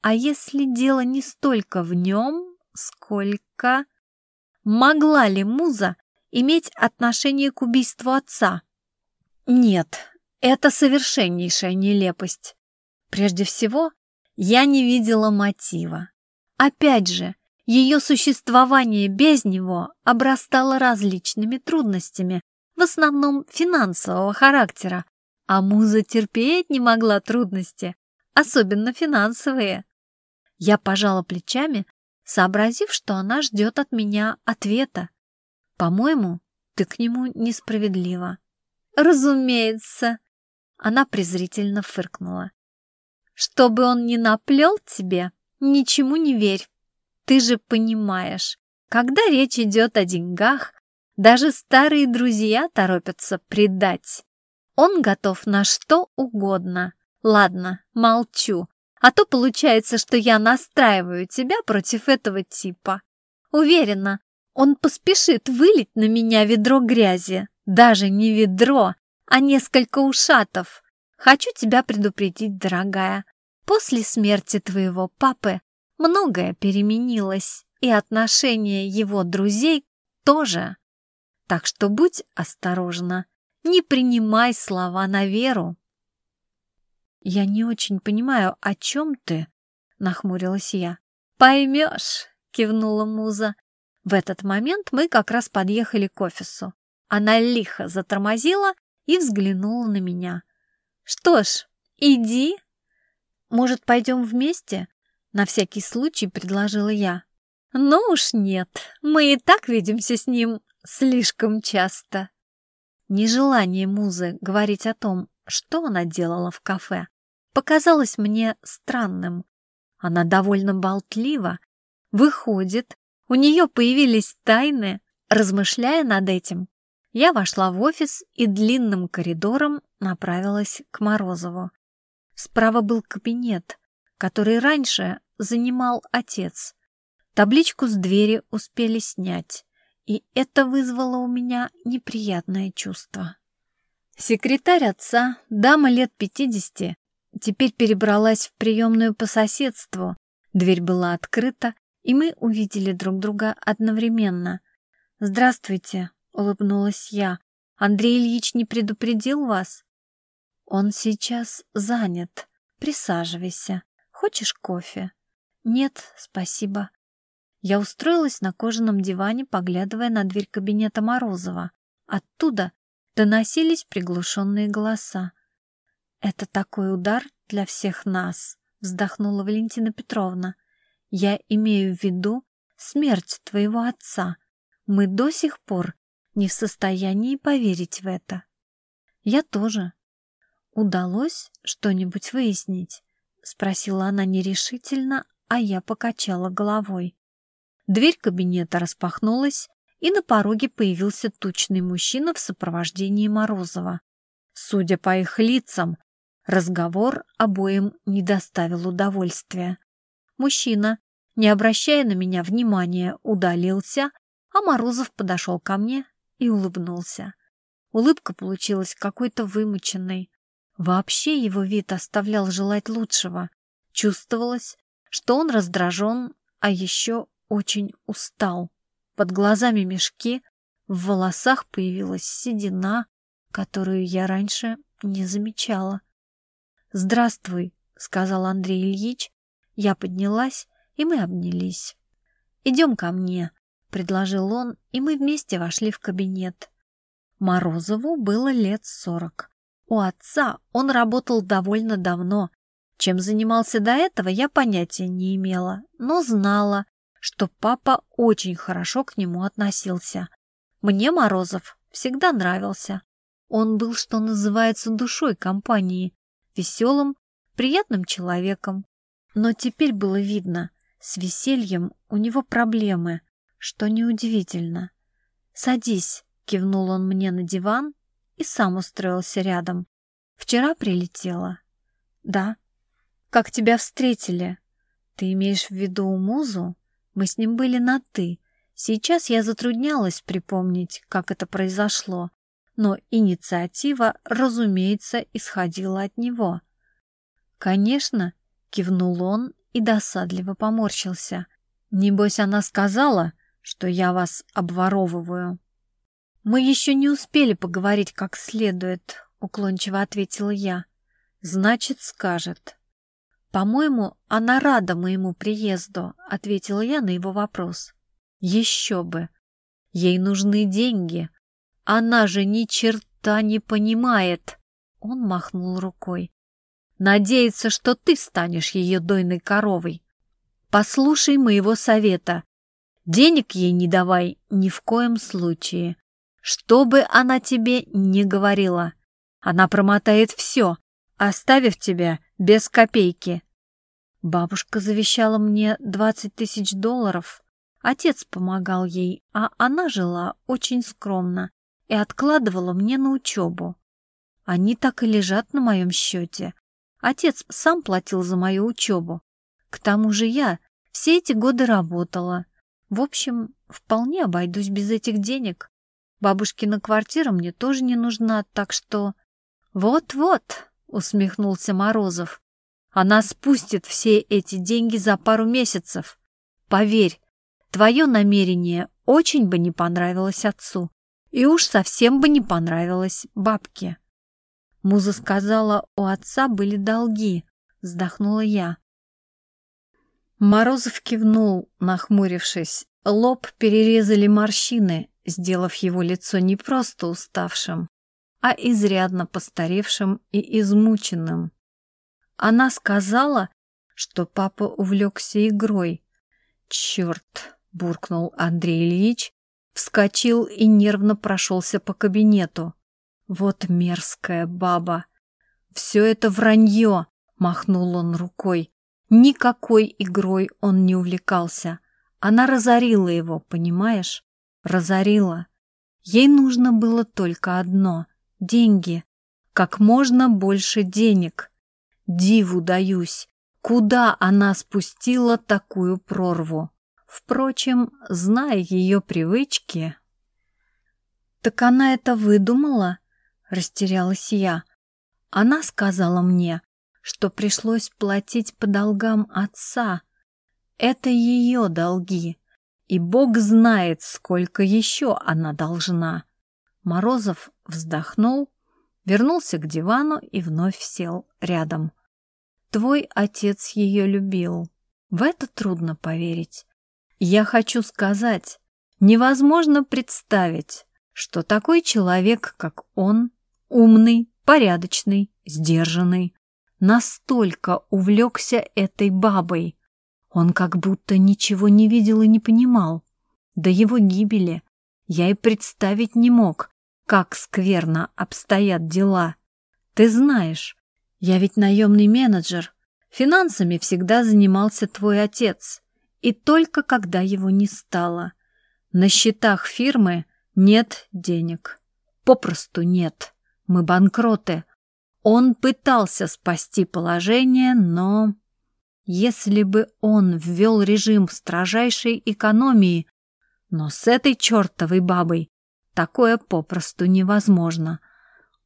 А если дело не столько в нем, сколько... Могла ли Муза иметь отношение к убийству отца? Нет, это совершеннейшая нелепость. Прежде всего, я не видела мотива. Опять же, ее существование без него обрастало различными трудностями, в основном финансового характера, а муза терпеть не могла трудности, особенно финансовые. Я пожала плечами, сообразив, что она ждет от меня ответа. По-моему, ты к нему несправедлива. Разумеется. Она презрительно фыркнула. Чтобы он не наплел тебе, ничему не верь. Ты же понимаешь, когда речь идет о деньгах, даже старые друзья торопятся предать. Он готов на что угодно. Ладно, молчу. А то получается, что я настраиваю тебя против этого типа. Уверена, он поспешит вылить на меня ведро грязи. Даже не ведро, а несколько ушатов. Хочу тебя предупредить, дорогая. После смерти твоего папы многое переменилось, и отношение его друзей тоже. Так что будь осторожна, не принимай слова на веру. «Я не очень понимаю, о чем ты?» — нахмурилась я. «Поймешь», — кивнула Муза. В этот момент мы как раз подъехали к офису. Она лихо затормозила и взглянула на меня. «Что ж, иди». «Может, пойдем вместе?» — на всякий случай предложила я. «Ну уж нет, мы и так видимся с ним слишком часто. Нежелание музы говорить о том, что она делала в кафе, показалось мне странным. Она довольно болтлива. Выходит, у нее появились тайны. Размышляя над этим, я вошла в офис и длинным коридором направилась к Морозову. Справа был кабинет, который раньше занимал отец. Табличку с двери успели снять, и это вызвало у меня неприятное чувство. Секретарь отца, дама лет пятидесяти, теперь перебралась в приемную по соседству. Дверь была открыта, и мы увидели друг друга одновременно. «Здравствуйте», — улыбнулась я. «Андрей Ильич не предупредил вас?» «Он сейчас занят. Присаживайся. Хочешь кофе?» «Нет, спасибо». Я устроилась на кожаном диване, поглядывая на дверь кабинета Морозова. Оттуда доносились приглушенные голоса. «Это такой удар для всех нас», — вздохнула Валентина Петровна. «Я имею в виду смерть твоего отца. Мы до сих пор не в состоянии поверить в это». «Я тоже». «Удалось что-нибудь выяснить?» — спросила она нерешительно, а я покачала головой. Дверь кабинета распахнулась, и на пороге появился тучный мужчина в сопровождении Морозова. Судя по их лицам, разговор обоим не доставил удовольствия. Мужчина, не обращая на меня внимания, удалился, а Морозов подошел ко мне и улыбнулся. Улыбка получилась какой-то вымученной. Вообще его вид оставлял желать лучшего. Чувствовалось, что он раздражен, а еще очень устал. Под глазами мешки, в волосах появилась седина, которую я раньше не замечала. «Здравствуй», — сказал Андрей Ильич. Я поднялась, и мы обнялись. «Идем ко мне», — предложил он, и мы вместе вошли в кабинет. Морозову было лет сорок. У отца он работал довольно давно. Чем занимался до этого, я понятия не имела, но знала, что папа очень хорошо к нему относился. Мне Морозов всегда нравился. Он был, что называется, душой компании, веселым, приятным человеком. Но теперь было видно, с весельем у него проблемы, что неудивительно. «Садись», — кивнул он мне на диван и сам устроился рядом. «Вчера прилетела?» «Да». «Как тебя встретили?» «Ты имеешь в виду Музу?» Мы с ним были на «ты». Сейчас я затруднялась припомнить, как это произошло, но инициатива, разумеется, исходила от него. «Конечно», — кивнул он и досадливо поморщился. «Небось, она сказала, что я вас обворовываю». «Мы еще не успели поговорить как следует», — уклончиво ответила я. «Значит, скажет». «По-моему, она рада моему приезду», — ответила я на его вопрос. «Еще бы! Ей нужны деньги. Она же ни черта не понимает!» Он махнул рукой. «Надеется, что ты станешь ее дойной коровой. Послушай моего совета. Денег ей не давай ни в коем случае. Что бы она тебе не говорила, она промотает все, оставив тебя без копейки. Бабушка завещала мне двадцать тысяч долларов. Отец помогал ей, а она жила очень скромно и откладывала мне на учебу. Они так и лежат на моем счете. Отец сам платил за мою учебу. К тому же я все эти годы работала. В общем, вполне обойдусь без этих денег. Бабушкина квартира мне тоже не нужна, так что... Вот-вот, усмехнулся Морозов. Она спустит все эти деньги за пару месяцев. Поверь, твое намерение очень бы не понравилось отцу. И уж совсем бы не понравилось бабке. Муза сказала, у отца были долги. Вздохнула я. Морозов кивнул, нахмурившись. Лоб перерезали морщины, сделав его лицо не просто уставшим, а изрядно постаревшим и измученным. Она сказала, что папа увлекся игрой. «Черт!» — буркнул Андрей Ильич, вскочил и нервно прошелся по кабинету. «Вот мерзкая баба!» «Все это вранье!» — махнул он рукой. Никакой игрой он не увлекался. Она разорила его, понимаешь? Разорила. Ей нужно было только одно — деньги. Как можно больше денег. Диву даюсь. Куда она спустила такую прорву? Впрочем, зная ее привычки... «Так она это выдумала?» — растерялась я. Она сказала мне, что пришлось платить по долгам отца. Это ее долги, и Бог знает, сколько еще она должна. Морозов вздохнул, вернулся к дивану и вновь сел рядом. Твой отец ее любил. В это трудно поверить. Я хочу сказать, невозможно представить, что такой человек, как он, умный, порядочный, сдержанный, настолько увлекся этой бабой. Он как будто ничего не видел и не понимал. До его гибели я и представить не мог, как скверно обстоят дела. Ты знаешь, я ведь наемный менеджер. Финансами всегда занимался твой отец. И только когда его не стало. На счетах фирмы нет денег. Попросту нет. Мы банкроты. Он пытался спасти положение, но... Если бы он ввел режим строжайшей экономии, но с этой чертовой бабой такое попросту невозможно.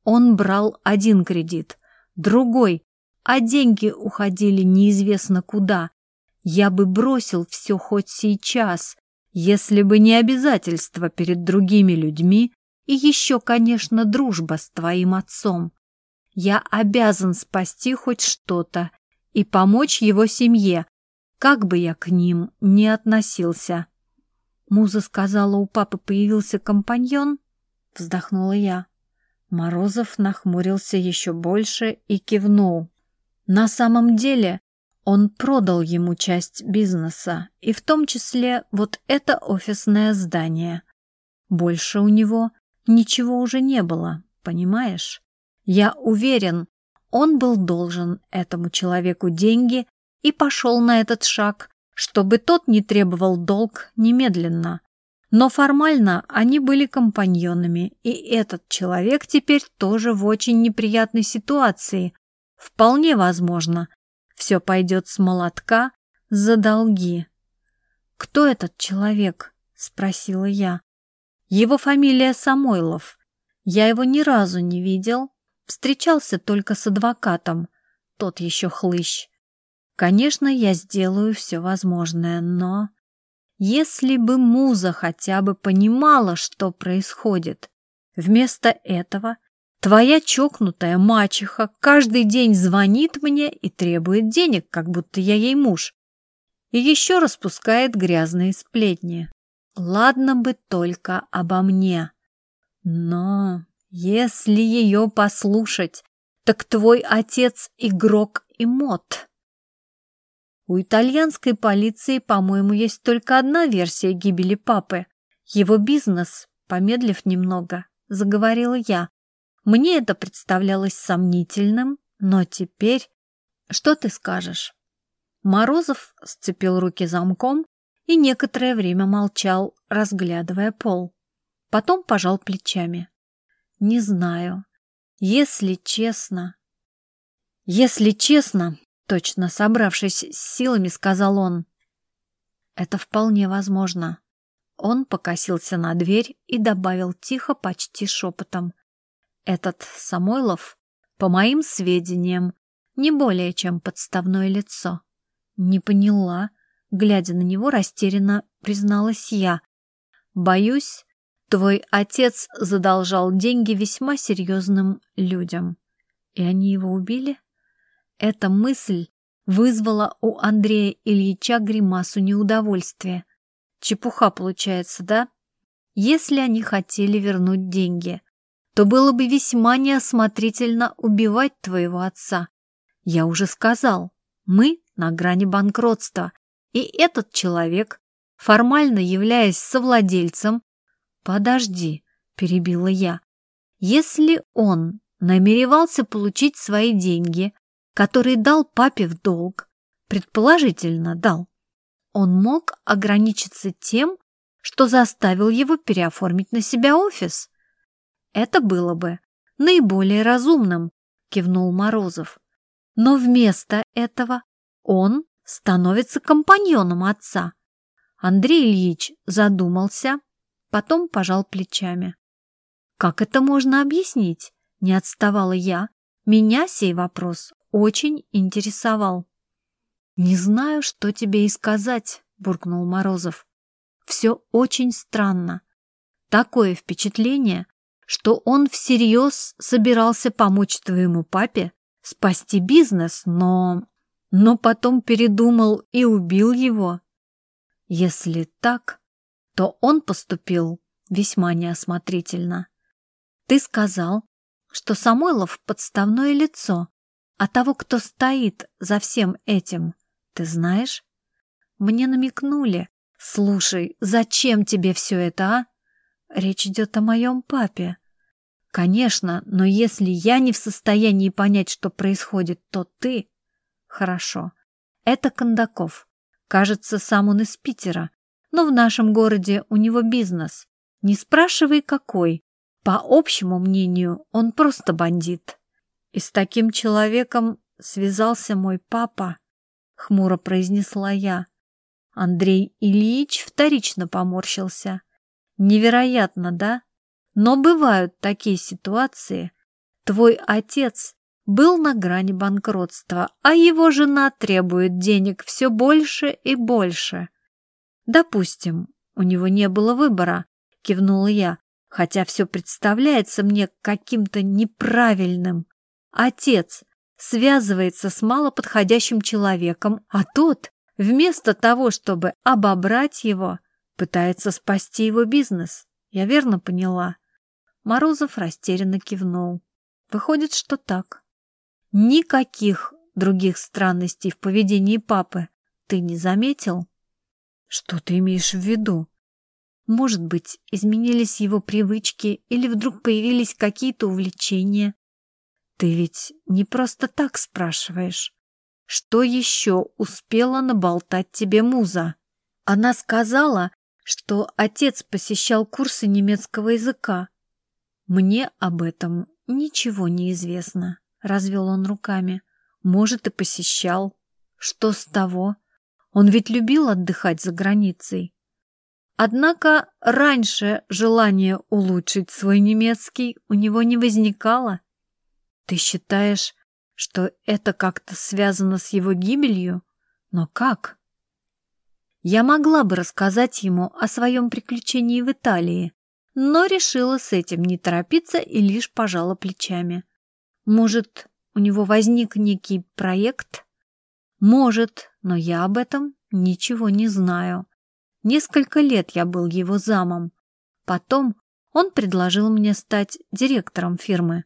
Он брал один кредит, другой, а деньги уходили неизвестно куда. Я бы бросил все хоть сейчас, если бы не обязательства перед другими людьми и еще, конечно, дружба с твоим отцом. Я обязан спасти хоть что-то и помочь его семье, как бы я к ним ни относился. Муза сказала, у папы появился компаньон, вздохнула я. Морозов нахмурился еще больше и кивнул. На самом деле он продал ему часть бизнеса, и в том числе вот это офисное здание. Больше у него ничего уже не было, понимаешь? Я уверен, он был должен этому человеку деньги и пошел на этот шаг, чтобы тот не требовал долг немедленно. Но формально они были компаньонами, и этот человек теперь тоже в очень неприятной ситуации. Вполне возможно, все пойдет с молотка за долги. «Кто этот человек?» — спросила я. «Его фамилия Самойлов. Я его ни разу не видел, Встречался только с адвокатом. Тот еще хлыщ. Конечно, я сделаю все возможное, но... Если бы Муза хотя бы понимала, что происходит. Вместо этого твоя чокнутая мачеха каждый день звонит мне и требует денег, как будто я ей муж. И еще распускает грязные сплетни. Ладно бы только обо мне. Но если ее послушать, так твой отец игрок и мод. У итальянской полиции, по-моему, есть только одна версия гибели папы. Его бизнес, помедлив немного, заговорила я. Мне это представлялось сомнительным, но теперь... Что ты скажешь? Морозов сцепил руки замком и некоторое время молчал, разглядывая пол. Потом пожал плечами. Не знаю. Если честно... Если честно, точно собравшись с силами, сказал он. Это вполне возможно. Он покосился на дверь и добавил тихо, почти шепотом. Этот Самойлов, по моим сведениям, не более чем подставное лицо. Не поняла, глядя на него растерянно, призналась я. Боюсь, Твой отец задолжал деньги весьма серьезным людям. И они его убили? Эта мысль вызвала у Андрея Ильича гримасу неудовольствия. Чепуха получается, да? Если они хотели вернуть деньги, то было бы весьма неосмотрительно убивать твоего отца. Я уже сказал, мы на грани банкротства, и этот человек, формально являясь совладельцем, «Подожди», — перебила я. «Если он намеревался получить свои деньги, которые дал папе в долг, предположительно дал. Он мог ограничиться тем, что заставил его переоформить на себя офис. Это было бы наиболее разумным, кивнул Морозов. Но вместо этого он становится компаньоном отца. Андрей Ильич задумался, потом пожал плечами. Как это можно объяснить? Не отставала я. Меня сей вопрос очень интересовал. «Не знаю, что тебе и сказать», — буркнул Морозов. «Все очень странно. Такое впечатление, что он всерьез собирался помочь твоему папе спасти бизнес, но... но потом передумал и убил его. Если так, то он поступил весьма неосмотрительно. Ты сказал, что Самойлов подставное лицо, а того, кто стоит за всем этим, ты знаешь? Мне намекнули. Слушай, зачем тебе все это, а? Речь идет о моем папе. Конечно, но если я не в состоянии понять, что происходит, то ты... Хорошо. Это Кондаков. Кажется, сам он из Питера. Но в нашем городе у него бизнес. Не спрашивай, какой. По общему мнению, он просто бандит. И с таким человеком связался мой папа, хмуро произнесла я. Андрей Ильич вторично поморщился. Невероятно, да? Но бывают такие ситуации. Твой отец был на грани банкротства, а его жена требует денег все больше и больше. Допустим, у него не было выбора, кивнула я, хотя все представляется мне каким-то неправильным. Отец связывается с малоподходящим человеком, а тот, вместо того, чтобы обобрать его, пытается спасти его бизнес. Я верно поняла? Морозов растерянно кивнул. Выходит, что так. Никаких других странностей в поведении папы ты не заметил? Что ты имеешь в виду? Может быть, изменились его привычки или вдруг появились какие-то увлечения? Ты ведь не просто так спрашиваешь. Что еще успела наболтать тебе муза? Она сказала, что отец посещал курсы немецкого языка. Мне об этом ничего не известно, развел он руками. Может, и посещал. Что с того? Он ведь любил отдыхать за границей. Однако раньше желание улучшить свой немецкий у него не возникало. Ты считаешь, что это как-то связано с его гибелью? Но как? Я могла бы рассказать ему о своем приключении в Италии, но решила с этим не торопиться и лишь пожала плечами. Может, у него возник некий проект? Может, но я об этом ничего не знаю. Несколько лет я был его замом. Потом он предложил мне стать директором фирмы.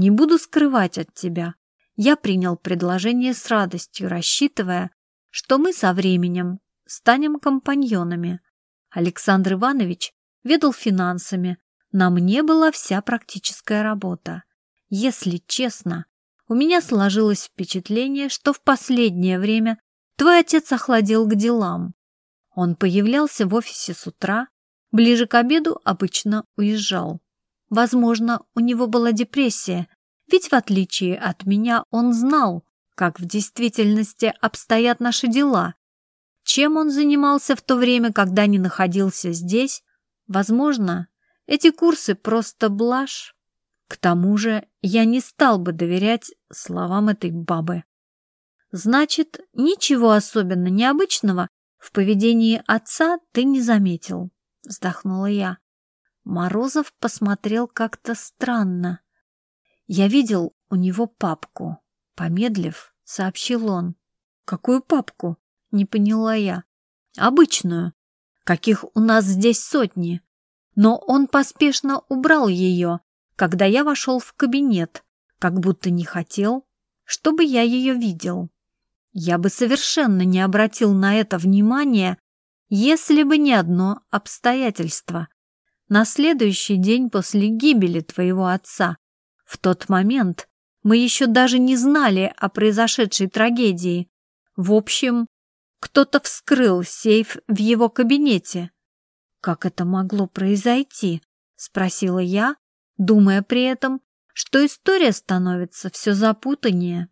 Не буду скрывать от тебя. Я принял предложение с радостью, рассчитывая, что мы со временем станем компаньонами. Александр Иванович ведал финансами, на мне была вся практическая работа. Если честно, у меня сложилось впечатление, что в последнее время твой отец охладел к делам. Он появлялся в офисе с утра, ближе к обеду обычно уезжал. Возможно, у него была депрессия, ведь в отличие от меня он знал, как в действительности обстоят наши дела. Чем он занимался в то время, когда не находился здесь? Возможно, эти курсы просто блажь. К тому же я не стал бы доверять словам этой бабы. Значит, ничего особенно необычного в поведении отца ты не заметил, вздохнула я. Морозов посмотрел как-то странно. Я видел у него папку. Помедлив, сообщил он. Какую папку? Не поняла я. Обычную, каких у нас здесь сотни. Но он поспешно убрал ее, когда я вошел в кабинет, как будто не хотел, чтобы я ее видел. Я бы совершенно не обратил на это внимания, если бы не одно обстоятельство. На следующий день после гибели твоего отца, в тот момент мы еще даже не знали о произошедшей трагедии. В общем, кто-то вскрыл сейф в его кабинете. «Как это могло произойти?» — спросила я, думая при этом, что история становится все запутаннее.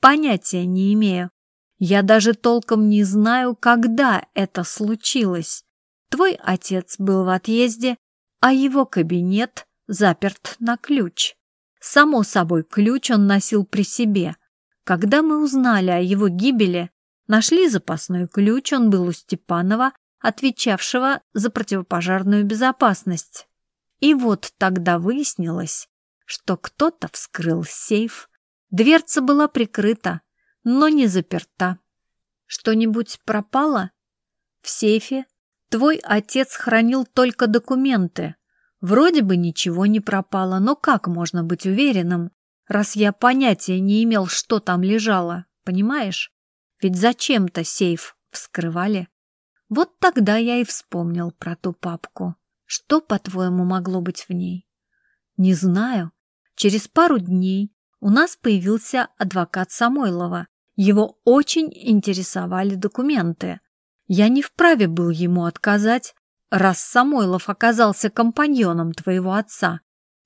Понятия не имею. Я даже толком не знаю, когда это случилось. Твой отец был в отъезде, а его кабинет заперт на ключ. Само собой, ключ он носил при себе. Когда мы узнали о его гибели, нашли запасной ключ, он был у Степанова, отвечавшего за противопожарную безопасность. И вот тогда выяснилось, что кто-то вскрыл сейф. Дверца была прикрыта, но не заперта. Что-нибудь пропало? В сейфе твой отец хранил только документы. Вроде бы ничего не пропало, но как можно быть уверенным, раз я понятия не имел, что там лежало, понимаешь? Ведь зачем-то сейф вскрывали. Вот тогда я и вспомнил про ту папку. Что, по-твоему, могло быть в ней? Не знаю. Через пару дней у нас появился адвокат Самойлова. Его очень интересовали документы. Я не вправе был ему отказать, раз Самойлов оказался компаньоном твоего отца.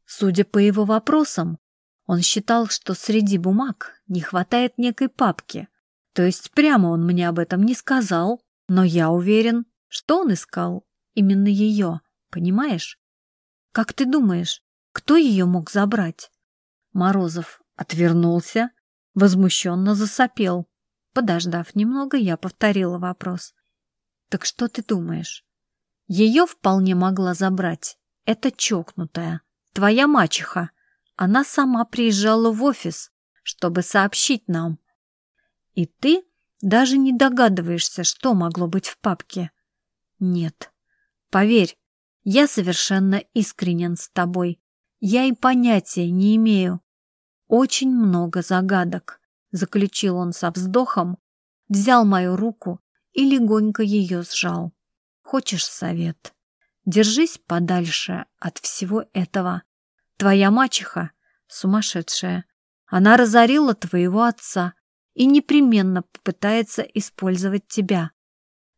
Судя по его вопросам, он считал, что среди бумаг не хватает некой папки. То есть прямо он мне об этом не сказал, но я уверен, что он искал именно ее, понимаешь? Как ты думаешь, кто ее мог забрать? Морозов отвернулся, возмущенно засопел. Подождав немного, я повторила вопрос. «Так что ты думаешь?» «Ее вполне могла забрать. Это чокнутая. Твоя мачеха. Она сама приезжала в офис, чтобы сообщить нам. И ты даже не догадываешься, что могло быть в папке?» «Нет. Поверь, я совершенно искренен с тобой. Я и понятия не имею. Очень много загадок, заключил он со вздохом, взял мою руку и легонько ее сжал. Хочешь совет? Держись подальше от всего этого. Твоя мачеха сумасшедшая. Она разорила твоего отца и непременно попытается использовать тебя.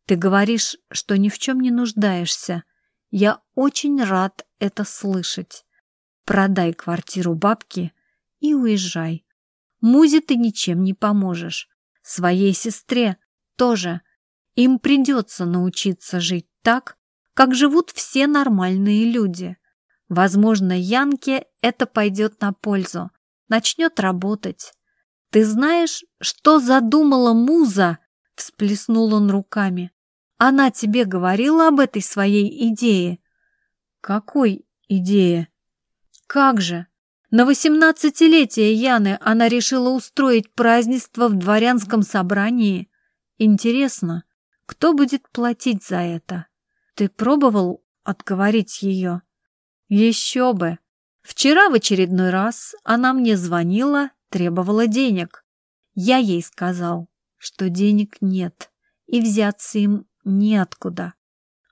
Ты говоришь, что ни в чем не нуждаешься. Я очень рад это слышать. Продай квартиру бабки и уезжай. Музе ты ничем не поможешь. Своей сестре тоже. Им придется научиться жить так, как живут все нормальные люди. Возможно, Янке это пойдет на пользу. Начнет работать. Ты знаешь, что задумала Муза? Всплеснул он руками. Она тебе говорила об этой своей идее? Какой идее? Как же? На восемнадцатилетие Яны она решила устроить празднество в дворянском собрании. Интересно, кто будет платить за это? Ты пробовал отговорить ее? Еще бы! Вчера в очередной раз она мне звонила, требовала денег. Я ей сказал, что денег нет, и взяться им неоткуда.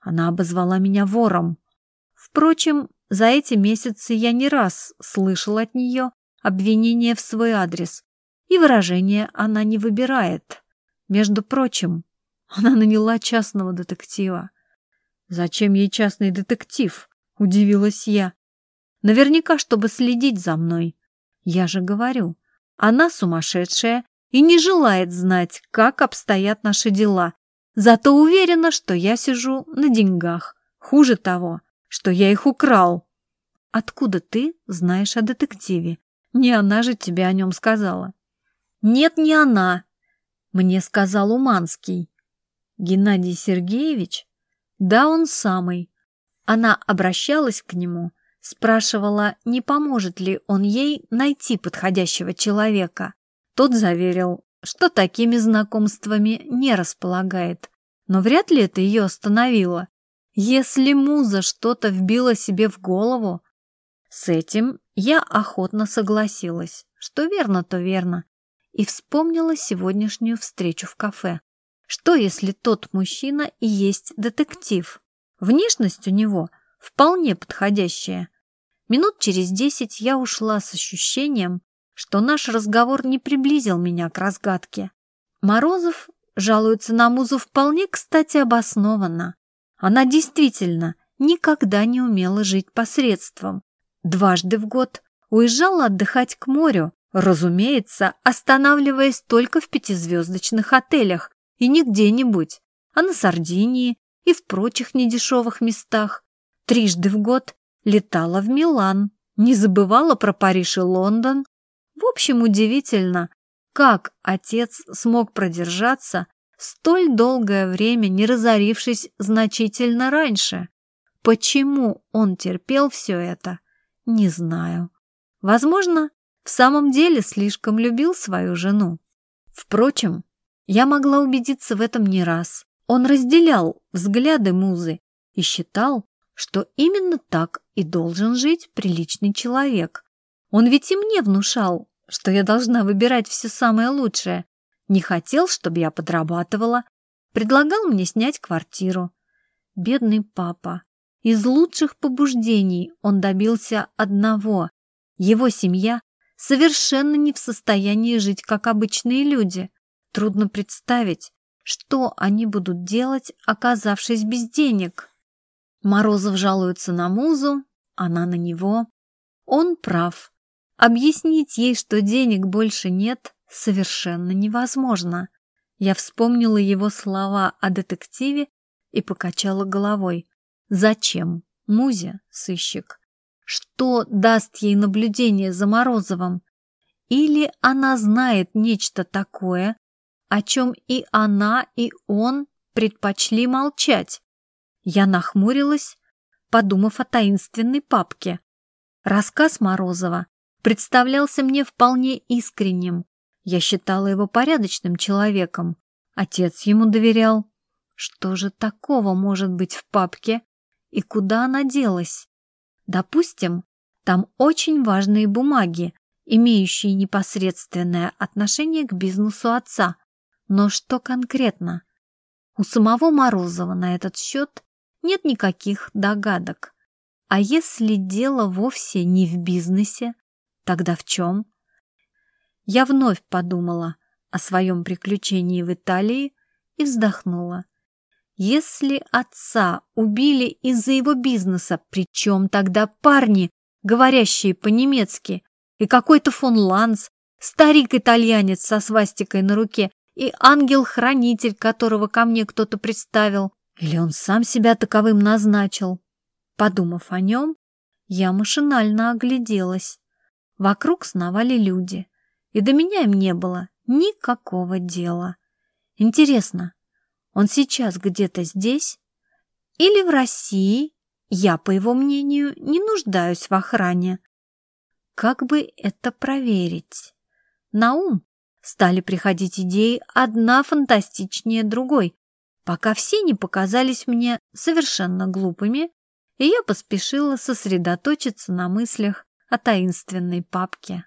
Она обозвала меня вором. Впрочем, за эти месяцы я не раз слышал от нее обвинения в свой адрес, и выражения она не выбирает. Между прочим, она наняла частного детектива. «Зачем ей частный детектив?» — удивилась я. «Наверняка, чтобы следить за мной. Я же говорю, она сумасшедшая и не желает знать, как обстоят наши дела. Зато уверена, что я сижу на деньгах. Хуже того, что я их украл. Откуда ты знаешь о детективе? Не она же тебе о нем сказала. Нет, не она. Мне сказал Уманский. Геннадий Сергеевич? Да, он самый. Она обращалась к нему, спрашивала, не поможет ли он ей найти подходящего человека. Тот заверил, что такими знакомствами не располагает, но вряд ли это ее остановило. Если муза что-то вбила себе в голову, с этим я охотно согласилась, что верно, то верно, и вспомнила сегодняшнюю встречу в кафе. Что, если тот мужчина и есть детектив? Внешность у него вполне подходящая. Минут через десять я ушла с ощущением, что наш разговор не приблизил меня к разгадке. Морозов жалуется на Музу вполне, кстати, обоснованно. Она действительно никогда не умела жить посредством. Дважды в год уезжала отдыхать к морю, разумеется, останавливаясь только в пятизвездочных отелях и не где-нибудь, а на Сардинии и в прочих недешевых местах. Трижды в год летала в Милан, не забывала про Париж и Лондон. В общем, удивительно, как отец смог продержаться столь долгое время, не разорившись значительно раньше. Почему он терпел все это, не знаю. Возможно, в самом деле слишком любил свою жену. Впрочем, я могла убедиться в этом не раз. Он разделял взгляды музы и считал, что именно так и должен жить приличный человек. Он ведь и мне внушал, что я должна выбирать все самое лучшее. Не хотел, чтобы я подрабатывала. Предлагал мне снять квартиру. Бедный папа. Из лучших побуждений он добился одного. Его семья совершенно не в состоянии жить, как обычные люди. Трудно представить, что они будут делать, оказавшись без денег. Морозов жалуется на музу, она на него. Он прав. Объяснить ей, что денег больше нет, совершенно невозможно. Я вспомнила его слова о детективе и покачала головой. Зачем? Музе, сыщик. Что даст ей наблюдение за Морозовым? Или она знает нечто такое, о чем и она, и он предпочли молчать? Я нахмурилась, подумав о таинственной папке. Рассказ Морозова представлялся мне вполне искренним. Я считала его порядочным человеком. Отец ему доверял. Что же такого может быть в папке? И куда она делась? Допустим, там очень важные бумаги, имеющие непосредственное отношение к бизнесу отца. Но что конкретно? У самого Морозова на этот счет нет никаких догадок. А если дело вовсе не в бизнесе, тогда в чем? Я вновь подумала о своем приключении в Италии и вздохнула. Если отца убили из-за его бизнеса, причем тогда парни, говорящие по-немецки, и какой-то фон Ланс, старик-итальянец со свастикой на руке, и ангел-хранитель, которого ко мне кто-то представил, или он сам себя таковым назначил. Подумав о нем, я машинально огляделась. Вокруг сновали люди, и до меня им не было никакого дела. Интересно, он сейчас где-то здесь? Или в России? Я, по его мнению, не нуждаюсь в охране. Как бы это проверить? На ум стали приходить идеи одна фантастичнее другой, пока все не показались мне совершенно глупыми, и я поспешила сосредоточиться на мыслях о таинственной папке.